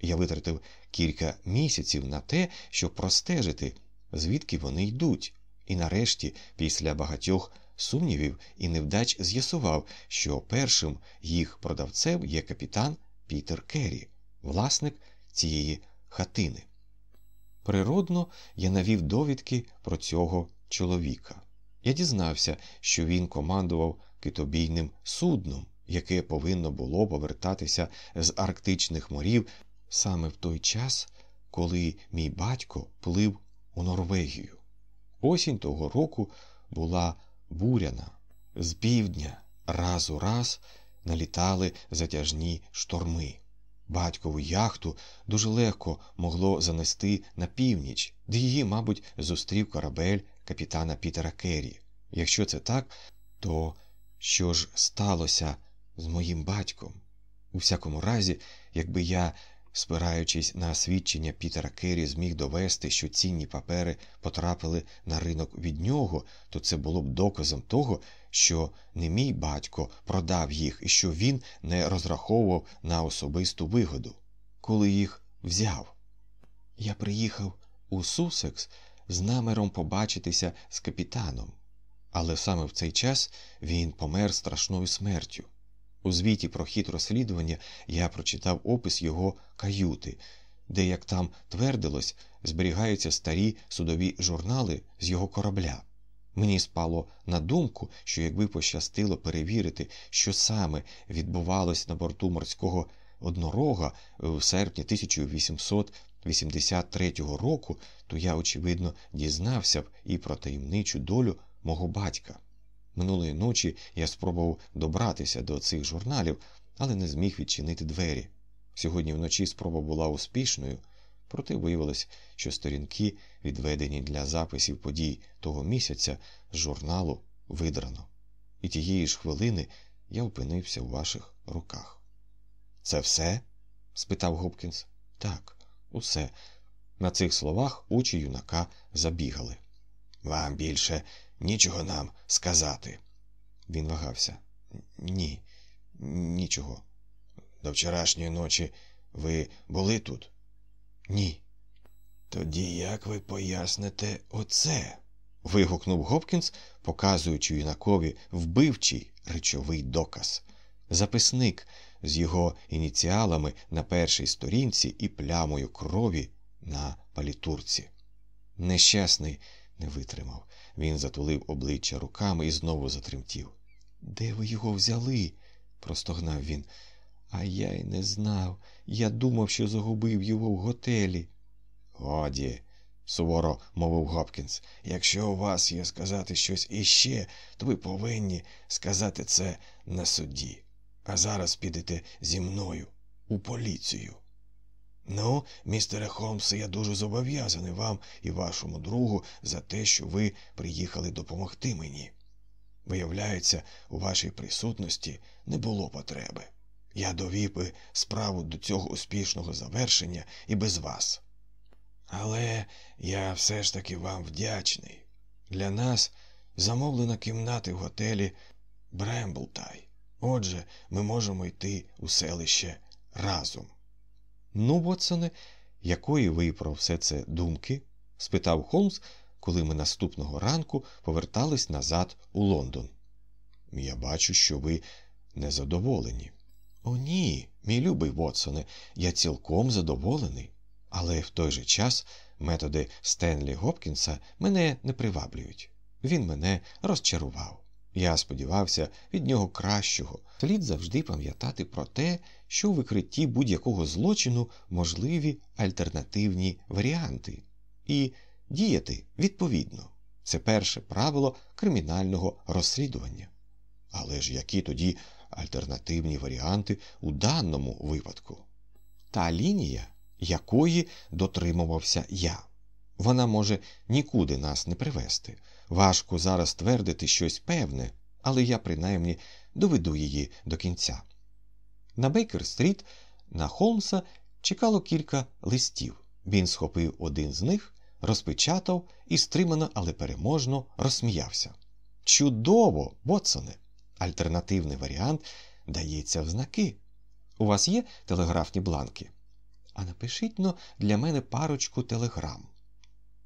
S2: Я витратив кілька місяців на те, щоб простежити, звідки вони йдуть, і нарешті, після багатьох сумнівів і невдач, з'ясував, що першим їх продавцем є капітан Пітер Керрі власник цієї хатини. Природно, я навів довідки про цього чоловіка. Я дізнався, що він командував китобійним судном, яке повинно було повертатися з Арктичних морів саме в той час,
S1: коли мій батько плив у Норвегію. Осінь того року була буряна. З півдня раз у раз налітали затяжні шторми. Батькову яхту дуже легко могло занести на північ, де її, мабуть, зустрів корабель капітана Пітера Керрі. Якщо це так, то що ж сталося з моїм батьком? У всякому разі, якби я, спираючись на свідчення Пітера Керрі, зміг довести, що цінні папери потрапили на ринок від нього, то це було б доказом того, що не мій батько продав їх і що він не розраховував на особисту вигоду, коли їх взяв. Я приїхав у Сусекс з наміром побачитися з капітаном, але саме в цей час він помер страшною смертю. У звіті про хід розслідування я прочитав опис його каюти, де, як там твердилось, зберігаються старі судові журнали з його корабля. Мені спало на думку, що якби пощастило перевірити, що саме відбувалось на борту морського однорога в серпні 1883 року, то я, очевидно, дізнався б і про таємничу долю мого батька. Минулої ночі я спробував добратися до цих журналів, але не зміг відчинити двері. Сьогодні вночі спроба була успішною, проте виявилось, що сторінки, відведені для записів подій того місяця, з журналу видрано. І тієї ж хвилини я опинився у ваших руках. Це все? спитав Гопкінс. Так, усе. На цих словах очі юнака забігали. Вам більше нічого нам сказати. Він вагався. Ні, нічого. До вчорашньої ночі ви були тут? Ні. Тоді як ви поясните оце? вигукнув Гопкінс, показуючи юнакові вбивчий речовий доказ. Записник з його ініціалами на першій сторінці і плямою крові на палітурці. Нещасний не витримав. Він затулив обличчя руками і знову затремтів. Де ви його взяли? простогнав він. А я й не знав. Я думав, що загубив його в готелі. Годі, суворо мовив Гопкінс, якщо у вас є сказати щось іще, то ви повинні сказати це на суді. А зараз підете зі мною у поліцію. Ну, містере Холмсе, я дуже зобов'язаний вам і вашому другу за те, що ви приїхали допомогти мені. Виявляється, у вашій присутності не було потреби. Я довів би справу до цього успішного завершення і без вас. Але я все ж таки вам вдячний. Для нас замовлена кімнати в готелі Бремблтай. Отже, ми можемо йти у селище разом. Ну, Вотсоне, якої ви про все це думки? спитав Холмс, коли ми наступного ранку повертались назад у Лондон. Я бачу, що ви незадоволені. О, ні, мій любий Вотсоне, я цілком задоволений. Але в той же час методи Стенлі Гопкінса мене не приваблюють. Він мене розчарував. Я сподівався від нього кращого. Слід завжди пам'ятати про те, що у викритті будь-якого злочину можливі альтернативні варіанти, і діяти відповідно. Це перше правило кримінального розслідування. Але ж які тоді альтернативні варіанти у даному випадку? Та лінія, якої дотримувався я. Вона може нікуди нас не привести. Важко зараз твердити щось певне, але я принаймні доведу її до кінця. На Бейкер-стріт на Холмса чекало кілька листів. Він схопив один з них, розпечатав і стримано, але переможно розсміявся. Чудово, Вотсоне! Альтернативний варіант дається в знаки. У вас є телеграфні бланки? А напишіть но для мене парочку телеграм.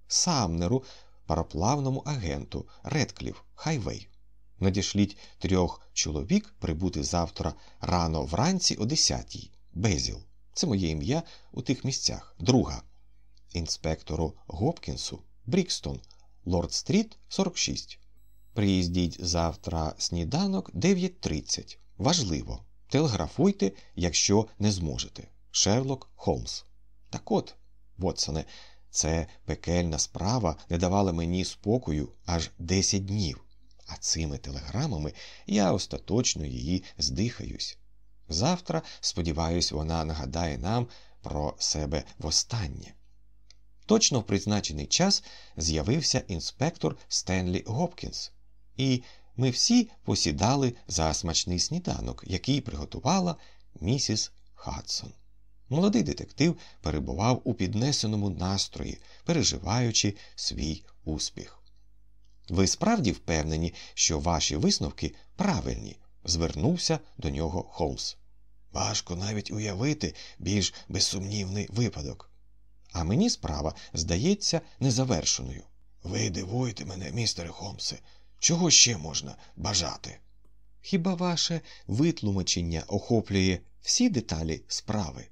S1: Самнеру, пароплавному агенту Редклів, Хайвей. Надішліть трьох чоловік прибути завтра рано вранці о 10-й. Безіл. Це моє ім'я у тих місцях. Друга. Інспектору Гопкінсу, Брікстон, Лорд Стріт, 46. Приїздіть завтра сніданок 9.30. Важливо. Телеграфуйте, якщо не зможете. Шерлок Холмс. Так от, Вотсоне, це пекельна справа не давала мені спокою аж 10 днів, а цими телеграмами я остаточно її здихаюсь. Завтра, сподіваюсь, вона нагадає нам про себе востаннє. Точно в призначений час з'явився інспектор Стенлі Гопкінс, і ми всі посідали за смачний сніданок, який приготувала місіс Хадсон. Молодий детектив перебував у піднесеному настрої, переживаючи свій успіх. Ви справді впевнені, що ваші висновки правильні? звернувся до нього Холмс.
S2: Важко навіть уявити більш безсумнівний випадок.
S1: А мені справа здається незавершеною.
S2: Ви дивуєте мене, містере Холмсе, чого ще можна бажати?
S1: Хіба ваше витлумачення охоплює всі деталі справи?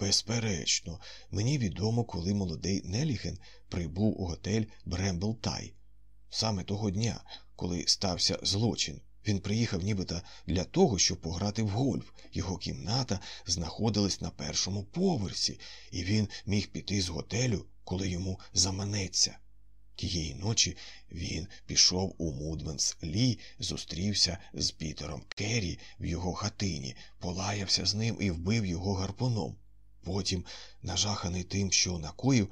S2: Безперечно, мені відомо, коли молодий Неліген прибув у готель Бремблтай. Саме того дня, коли стався злочин, він приїхав нібито для того, щоб пограти в гольф. Його кімната знаходилась на першому поверсі, і він міг піти з готелю, коли йому заманеться. Тієї ночі він пішов у Мудменс Лі, зустрівся з Пітером Керрі в його хатині, полаявся з ним і вбив його гарпуном. Потім, нажаханий тим, що накоїв,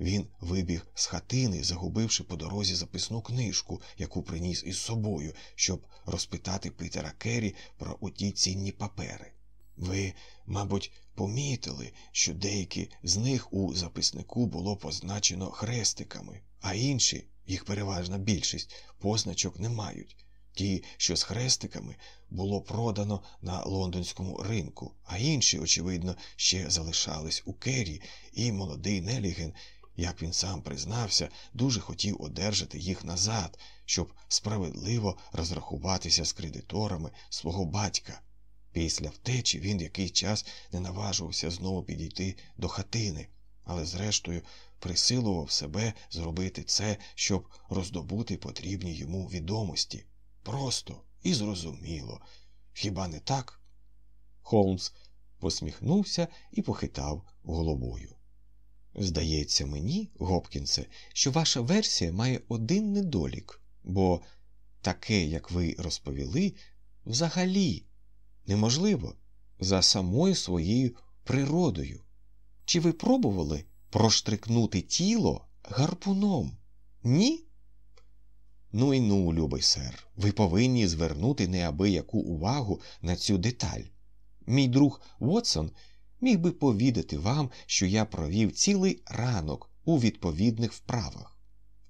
S2: він вибіг з хатини, загубивши по дорозі записну книжку, яку приніс із собою, щоб розпитати Пітера Керрі про оті цінні папери. Ви, мабуть, помітили, що деякі з них у записнику було позначено хрестиками, а інші, їх переважна більшість, позначок не мають. Ті, що з хрестиками, було продано на лондонському ринку, а інші, очевидно, ще залишались у Керрі, і молодий Неліген, як він сам признався, дуже хотів одержати їх назад, щоб справедливо розрахуватися з кредиторами свого батька. Після втечі він який час не наважувався знову підійти до хатини, але, зрештою, присилував себе зробити це, щоб роздобути потрібні йому відомості. Просто і зрозуміло. Хіба не так?
S1: Холмс посміхнувся і похитав головою. Здається мені, Гопкінсе, що ваша версія має один недолік, бо таке, як ви розповіли, взагалі неможливо за самою своєю природою. Чи ви пробували проштрикнути тіло гарпуном? Ні? Ну і ну, любий сер, ви повинні звернути неабияку увагу на цю деталь. Мій друг Вотсон міг би повідати вам, що я провів цілий ранок у відповідних вправах.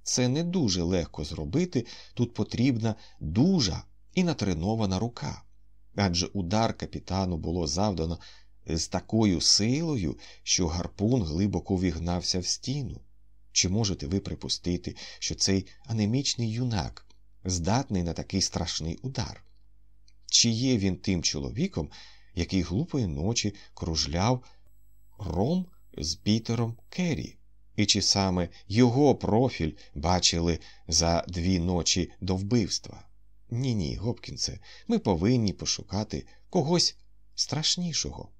S1: Це не дуже легко зробити, тут потрібна дужа і натренована рука. Адже удар капітану було завдано з такою силою, що гарпун глибоко вігнався в стіну. Чи можете ви припустити, що цей анемічний юнак здатний на такий страшний удар? Чи є він тим чоловіком, який глупої ночі кружляв ром з Пітером Керрі? І чи саме його профіль бачили за дві ночі до вбивства? Ні, ні, Гопкінсе, ми повинні пошукати когось страшнішого.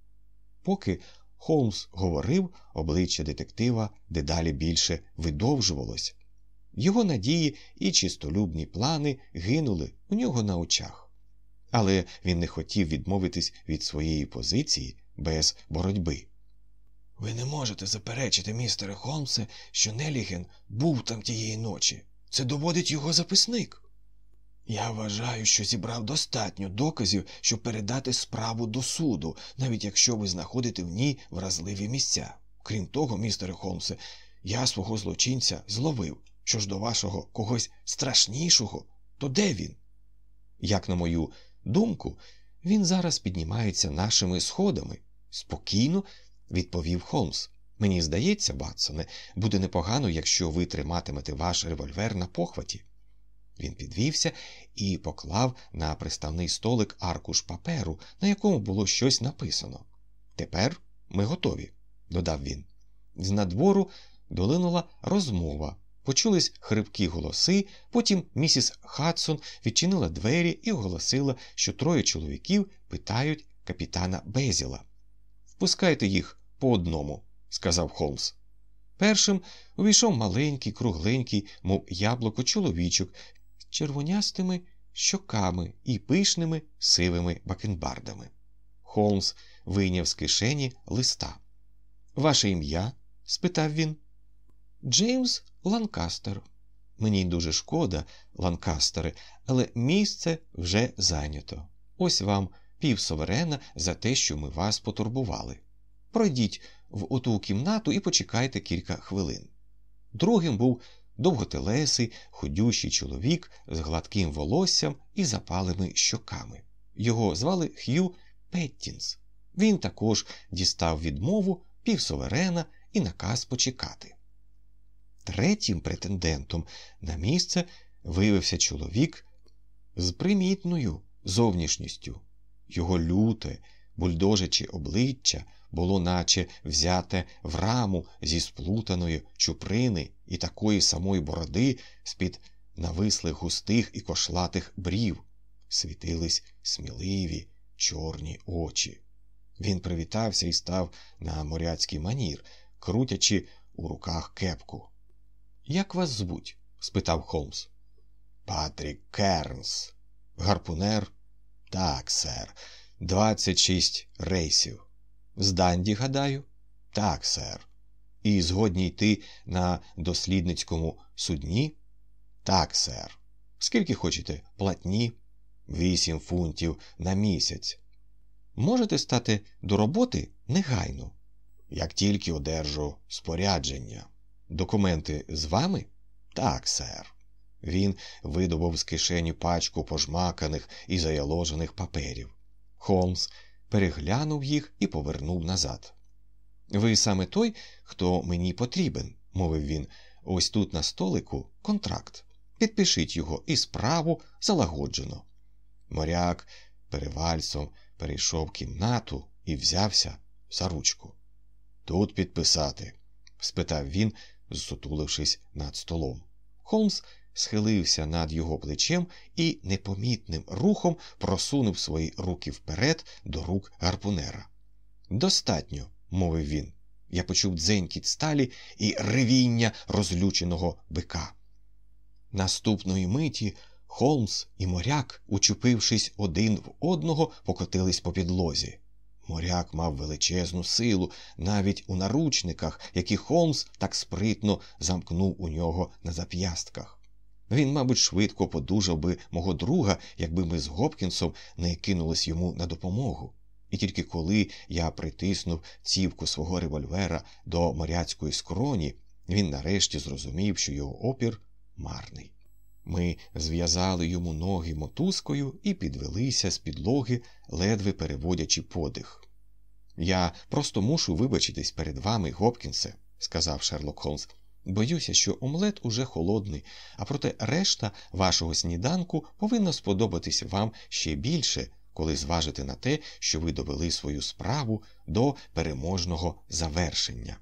S1: Поки Холмс говорив, обличчя детектива дедалі більше видовжувалось. Його надії і чистолюбні плани гинули у нього на очах. Але він не хотів відмовитись від своєї позиції без боротьби.
S2: Ви не можете заперечити, містере Холмсе, що Неліген був там тієї ночі. Це доводить його записник. Я вважаю, що зібрав достатньо доказів, щоб передати справу до суду, навіть якщо ви знаходите в ній вразливі місця. Крім того, містере Холмсе, я свого злочинця зловив. Що ж до вашого когось страшнішого, то де він?
S1: Як на мою думку, він зараз піднімається нашими сходами. Спокійно, відповів Холмс. Мені здається, Батсоне, буде непогано, якщо ви триматимете ваш револьвер на похваті. Він підвівся і поклав на приставний столик аркуш паперу, на якому було щось написано. Тепер ми готові, додав він. З надвору долинула розмова. Почулись хрипкі голоси, потім місіс Хадсон відчинила двері і оголосила, що троє чоловіків питають капітана Безіла. Впускайте їх по одному, сказав Холмс. Першим увійшов маленький, кругленький, мов яблуко чоловічок червонястими щоками і пишними сивими бакенбардами. Холмс вийняв з кишені листа. Ваше ім'я? спитав він. Джеймс Ланкастер. Мені дуже шкода, Ланкастери, але місце вже зайнято. Ось вам півсоверена за те, що ми вас потурбували. Пройдіть в оту кімнату і почекайте кілька хвилин. Другим був довготелесий, ходющий чоловік з гладким волоссям і запалими щоками. Його звали Х'ю Петтінс. Він також дістав відмову півсоверена і наказ почекати. Третім претендентом на місце виявився чоловік з примітною зовнішністю. Його люте, бульдожиче обличчя було наче взяте в раму зі сплутаної чуприни і такої самої бороди з-під навислих густих і кошлатих брів, світились сміливі чорні очі. Він привітався і став на моряцький манір, крутячи у руках кепку. Як вас звуть? спитав Холмс.
S2: Патрік Кернс.
S1: Гарпунер?
S2: Так, сер.
S1: Двадцять шість рейсів. З Данді, гадаю?
S2: Так, сер.
S1: І згодні йти на дослідницькому судні?
S2: Так, сер.
S1: Скільки хочете платні?
S2: Вісім фунтів на місяць.
S1: Можете стати до роботи негайно.
S2: Як тільки одержу спорядження.
S1: Документи з вами?
S2: Так, сер.
S1: Він видобув з кишені пачку пожмаканих і заяложених паперів. Холмс переглянув їх і повернув назад. Ви саме той, хто мені потрібен, мовив він. Ось тут на столику контракт. Підпишіть його і справу залагоджено. Моряк перевальцом перейшов кімнату і взявся за ручку.
S2: Тут підписати?
S1: спитав він, зсутулившись над столом. Холмс схилився над його плечем і непомітним рухом просунув свої руки вперед до рук гарпунера. Достатньо, мовив він. Я почув дзенькіт сталі і ревіння розлюченого бика. Наступної миті Холмс і моряк, учупившись один в одного, покотились по підлозі. Моряк мав величезну силу навіть у наручниках, які Холмс так спритно замкнув у нього на зап'ястках. Він, мабуть, швидко подужав би мого друга, якби ми з Гопкінсом не кинулись йому на допомогу. І тільки коли я притиснув цівку свого револьвера до моряцької скроні, він нарешті зрозумів, що його опір марний. Ми зв'язали йому ноги мотузкою і підвелися з підлоги, ледве переводячи подих. Я просто мушу вибачитись перед вами, Гопкінсе, сказав Шерлок Холмс. Боюся, що омлет уже холодний, а проте решта вашого сніданку повинна сподобатись вам ще більше, коли зважите на те, що ви довели свою справу до переможного завершення.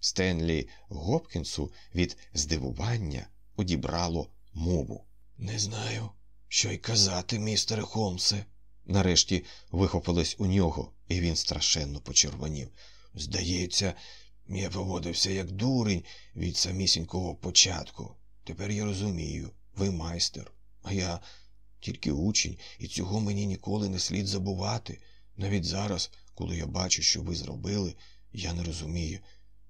S1: Стенлі Гопкінсу від здивування одібрало мову.
S2: Не знаю, що й казати, містере Холмсе.
S1: Нарешті вихопилось у нього, і він страшенно почервонів.
S2: Здається, я поводився як дурень від самісінького початку. Тепер я розумію, ви майстер, а я тільки учень, і цього мені ніколи не слід забувати. Навіть зараз, коли я бачу, що ви зробили, я не розумію,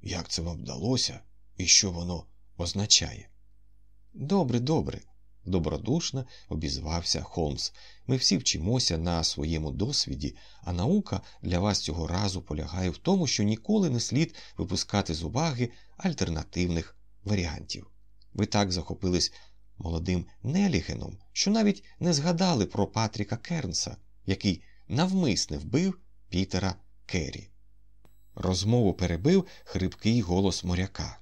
S2: як це вам вдалося і що воно означає.
S1: Добре, добре, добродушно обізвався Холмс. Ми всі вчимося на своєму досвіді, а наука для вас цього разу полягає в тому, що ніколи не слід випускати з уваги альтернативних варіантів. Ви так захопились молодим Нелігеном, що навіть не згадали про Патріка Кернса, який навмисне вбив Пітера Керрі. Розмову перебив хрипкий голос моряка.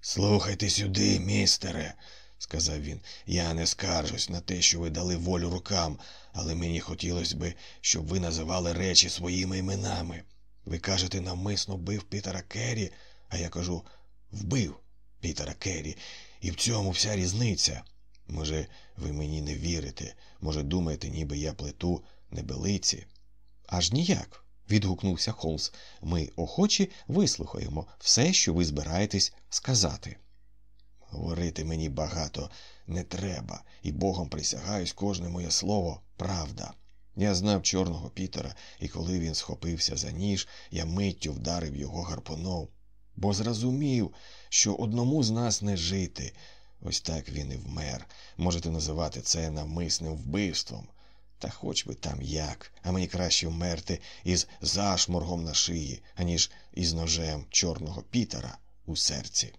S2: Слухайте сюди, містере, сказав він. Я не скаржусь на те, що ви дали волю рукам, але мені хотілося би, щоб ви називали речі своїми іменами. Ви кажете, навмисно вбив Пітера Керрі, а я кажу вбив Пітера Керрі. І в цьому вся різниця. Може, ви мені не вірите, може, думаєте, ніби я плету небелиці.
S1: Аж ніяк, відгукнувся Холмс. Ми охочі вислухаємо все, що ви збираєтесь сказати.
S2: Говорити мені багато не треба, і богом присягаюсь кожне моє слово правда. Я знав чорного Пітера, і коли він схопився за ніж, я миттю вдарив його гарпуном, бо зрозумів, що одному з нас не жити. Ось так він і вмер. Можете називати це навмисним вбивством. Та хоч би там як, а мені краще вмерти із зашморгом на шиї, аніж із ножем чорного Пітера у серці.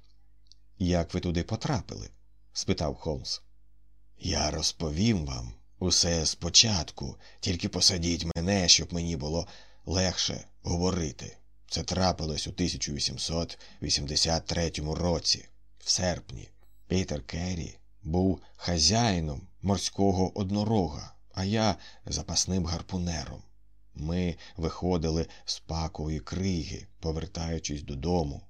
S1: Як ви туди потрапили? спитав Холмс.
S2: Я розповім вам усе спочатку, тільки посадіть мене, щоб мені було легше говорити. Це трапилось у 1883 році, в серпні. Пітер Керрі був хазяїном морського однорога, а я запасним гарпунером. Ми виходили з пакової криги, повертаючись додому.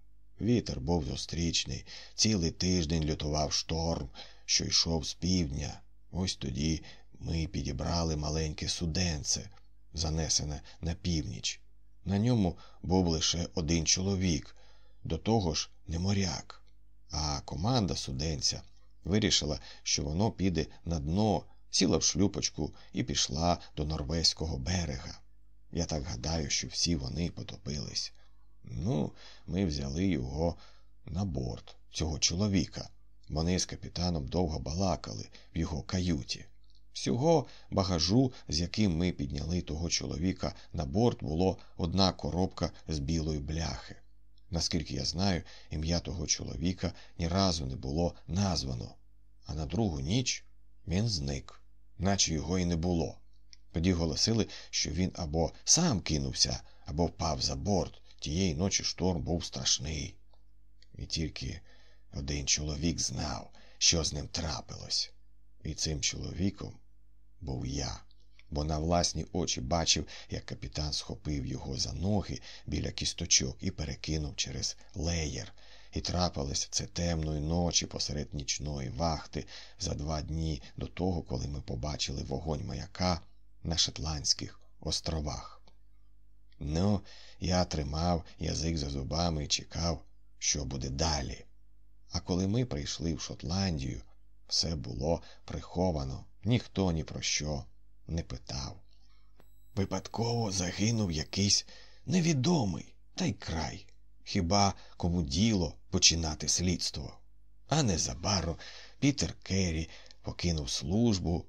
S2: Вітер був зустрічний, цілий тиждень лютував шторм, що йшов з півдня. Ось тоді ми підібрали маленьке суденце, занесене на північ. На ньому був лише один чоловік, до того ж не моряк. А команда суденця вирішила, що воно піде на дно, сіла в шлюпочку і пішла до норвезького берега. Я так гадаю, що всі вони потопились. Ну, ми взяли його на борт цього чоловіка. Вони з капітаном довго балакали в його каюті. Всього багажу, з яким ми підняли того чоловіка на борт, було одна коробка з білої бляхи. Наскільки я знаю, ім'я того чоловіка ні разу не було названо, а на другу ніч він зник, наче його і не було. Тоді голосили, що він або сам кинувся, або впав за борт. Тієї ночі шторм був страшний. І тільки один чоловік знав, що з ним трапилось. І цим чоловіком був я, бо на власні очі бачив, як капітан схопив його за ноги біля кісточок і перекинув через леєр. І трапилось це темної ночі посеред нічної вахти за два дні до того, коли ми побачили вогонь маяка на Шотландських островах. Ну, я тримав язик за зубами і чекав, що буде далі. А коли ми прийшли в Шотландію, все було приховано, ніхто ні про що не питав. Випадково загинув якийсь невідомий та й край. Хіба кому діло починати слідство? А незабаром Пітер Керрі покинув службу,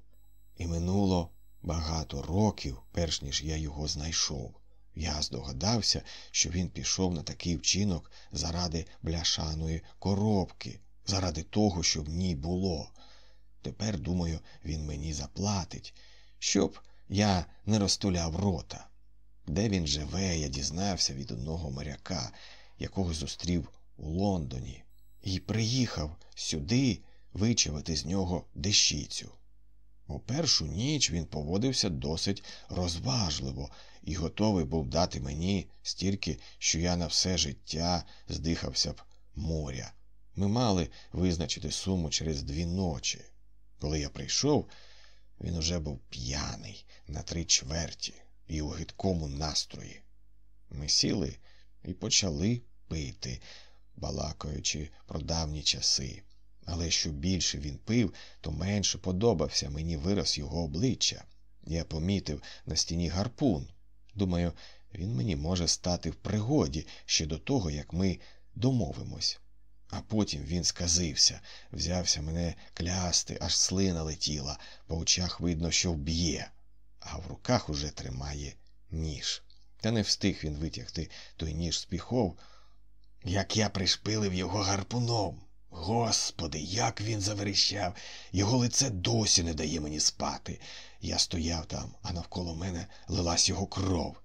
S2: і минуло багато років, перш ніж я його знайшов. Я здогадався, що він пішов на такий вчинок заради бляшаної коробки, заради того, що в ній було. Тепер, думаю, він мені заплатить, щоб я не розтуляв рота. Де він живе, я дізнався від одного моряка, якого зустрів у Лондоні, і приїхав сюди вичавити з нього дещицю. У першу ніч він поводився досить розважливо і готовий був дати мені стільки, що я на все життя здихався б моря. Ми мали визначити суму через дві ночі. Коли я прийшов, він уже був п'яний на три чверті і у гидкому настрої. Ми сіли і почали пити, балакаючи про давні часи. Але що більше він пив, то менше подобався мені вираз його обличчя. Я помітив на стіні гарпун. Думаю, він мені може стати в пригоді ще до того, як ми домовимось. А потім він сказився, взявся мене клясти, аж слина летіла, по очах видно, що вб'є, а в руках уже тримає ніж. Та не встиг він витягти той ніж з піхов, як я пришпилив його гарпуном. Господи, як він заверещав, його лице досі не дає мені спати. Я стояв там, а навколо мене лилась його кров.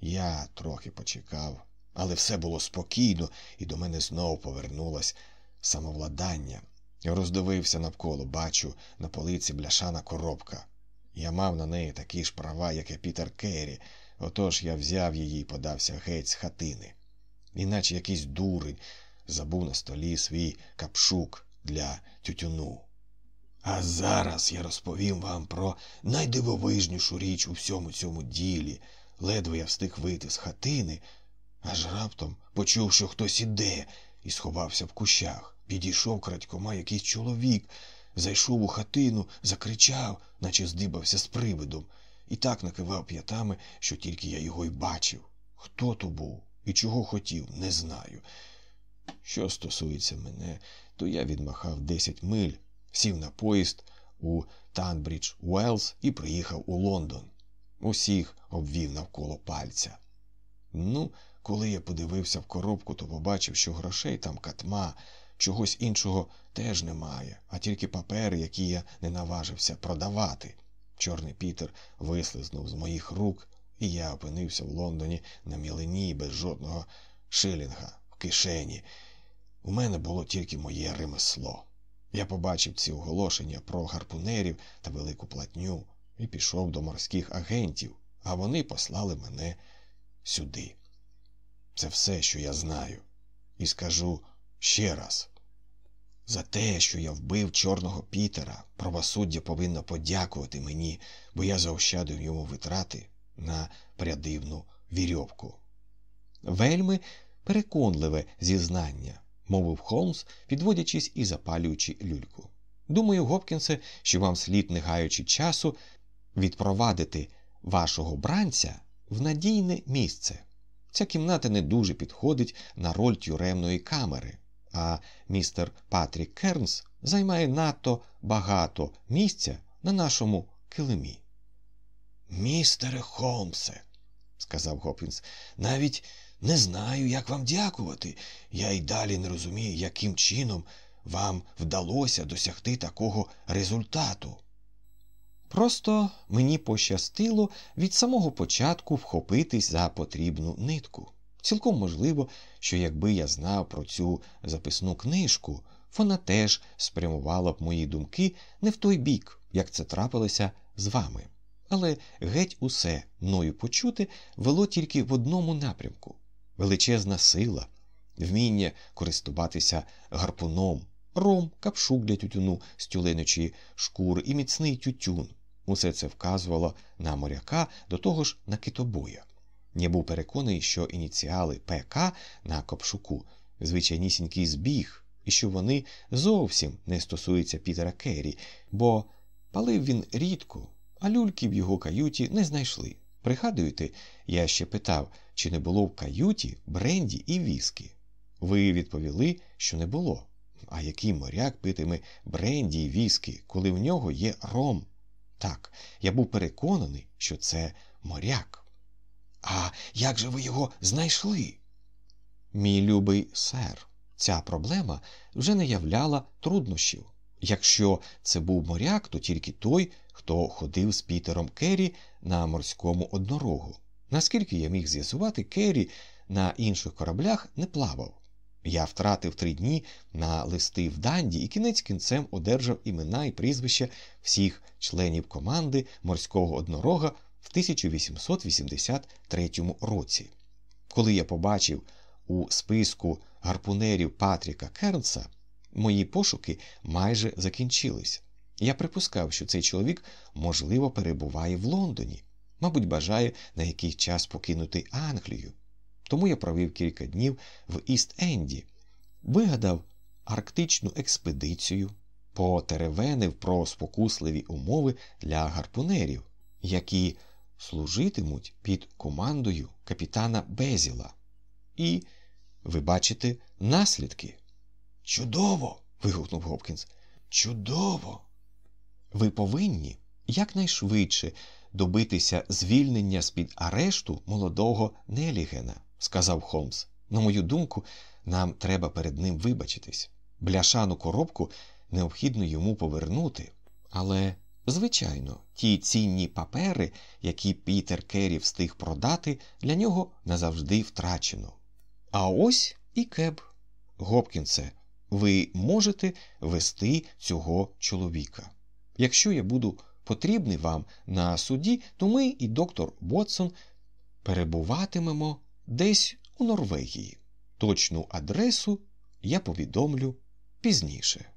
S2: Я трохи почекав, але все було спокійно, і до мене знову повернулось самовладання. Роздивився навколо, бачу, на полиці бляшана коробка. Я мав на неї такі ж права, як і Пітер Керрі, отож я взяв її і подався геть з хатини. Іначе якийсь дурень забув на столі свій капшук для тютюну. А зараз я розповім вам про найдивовижнішу річ у всьому цьому ділі, ледве я встиг вийти з хатини, аж раптом почув, що хтось іде, і сховався в кущах. Підійшов крадькома якийсь чоловік, зайшов у хатину, закричав, наче здибався з привидом, і так накивав п'ятами, що тільки я його й бачив. Хто то був і чого хотів, не знаю. Що стосується мене, то я відмахав 10 миль, сів на поїзд у Танбридж Уелс і приїхав у Лондон. Усіх обвів навколо пальця. Ну, коли я подивився в коробку, то побачив, що грошей там катма, чогось іншого теж немає, а тільки папери, які я не наважився продавати. Чорний Пітер вислизнув з моїх рук, і я опинився в Лондоні на мілині без жодного шилінга кишені. У мене було тільки моє ремесло. Я побачив ці оголошення про гарпунерів та велику платню і пішов до морських агентів, а вони послали мене сюди. Це все, що я знаю, і скажу ще раз. За те, що я вбив чорного Пітера, правосуддя повинно подякувати мені, бо я заощадив йому витрати на прядивну вірьовку.
S1: Вельми переконливе зізнання, мовив Холмс, підводячись і запалюючи люльку. Думаю, Гопкінсе, що вам слід, не гаючи часу, відпровадити вашого бранця в надійне місце. Ця кімната не дуже підходить на роль тюремної камери, а містер Патрік Кернс займає надто багато місця на нашому килимі.
S2: Містере Холмсе, сказав Гопкінс, навіть не знаю, як вам дякувати. Я й далі не розумію, яким чином вам вдалося досягти такого результату.
S1: Просто мені пощастило від самого початку вхопитись за потрібну нитку. Цілком можливо, що якби я знав про цю записну книжку, вона теж спрямувала б мої думки не в той бік, як це трапилося з вами. Але геть усе мною почути вело тільки в одному напрямку величезна сила, вміння користуватися гарпуном, ром, капшук для тютюну з тюленочої шкури і міцний тютюн. Усе це вказувало на моряка, до того ж на китобоя. Я був переконаний, що ініціали ПК на копшуку звичайнісінький збіг, і що вони зовсім не стосуються Пітера Керрі, бо палив він рідко, а люльки в його каюті не знайшли. Пригадуєте, я ще питав, чи не було в каюті бренді і віскі. Ви відповіли, що не було. А який моряк питиме бренді і віскі, коли в нього є ром? Так, я був переконаний, що це моряк.
S2: А як же ви його знайшли?
S1: Мій любий сер, ця проблема вже не являла труднощів. Якщо це був моряк, то тільки той, хто ходив з Пітером Керрі на морському однорогу. Наскільки я міг з'ясувати, Керрі на інших кораблях не плавав. Я втратив три дні на листи в Данді і кінець кінцем одержав імена і прізвища всіх членів команди морського однорога в 1883 році. Коли я побачив у списку гарпунерів Патріка Кернса, мої пошуки майже закінчились. Я припускав, що цей чоловік, можливо, перебуває в Лондоні, мабуть, бажає на якийсь час покинути Англію. Тому я провів кілька днів в Іст-Енді, вигадав арктичну експедицію, потеревенив про спокусливі умови для гарпунерів, які служитимуть під командою капітана Безіла. І ви бачите наслідки.
S2: Чудово. вигукнув Гопкінс. Чудово.
S1: Ви повинні якнайшвидше добитися звільнення з під арешту молодого Нелігена, сказав Холмс. На мою думку, нам треба перед ним вибачитись. Бляшану коробку необхідно йому повернути. Але, звичайно, ті цінні папери, які Пітер Керрі встиг продати, для нього назавжди втрачено. А ось і кеб. Гопкінсе, ви можете вести цього чоловіка. Якщо я буду потрібний вам на суді, то ми і доктор Вотсон перебуватимемо десь у Норвегії. Точну адресу я повідомлю пізніше.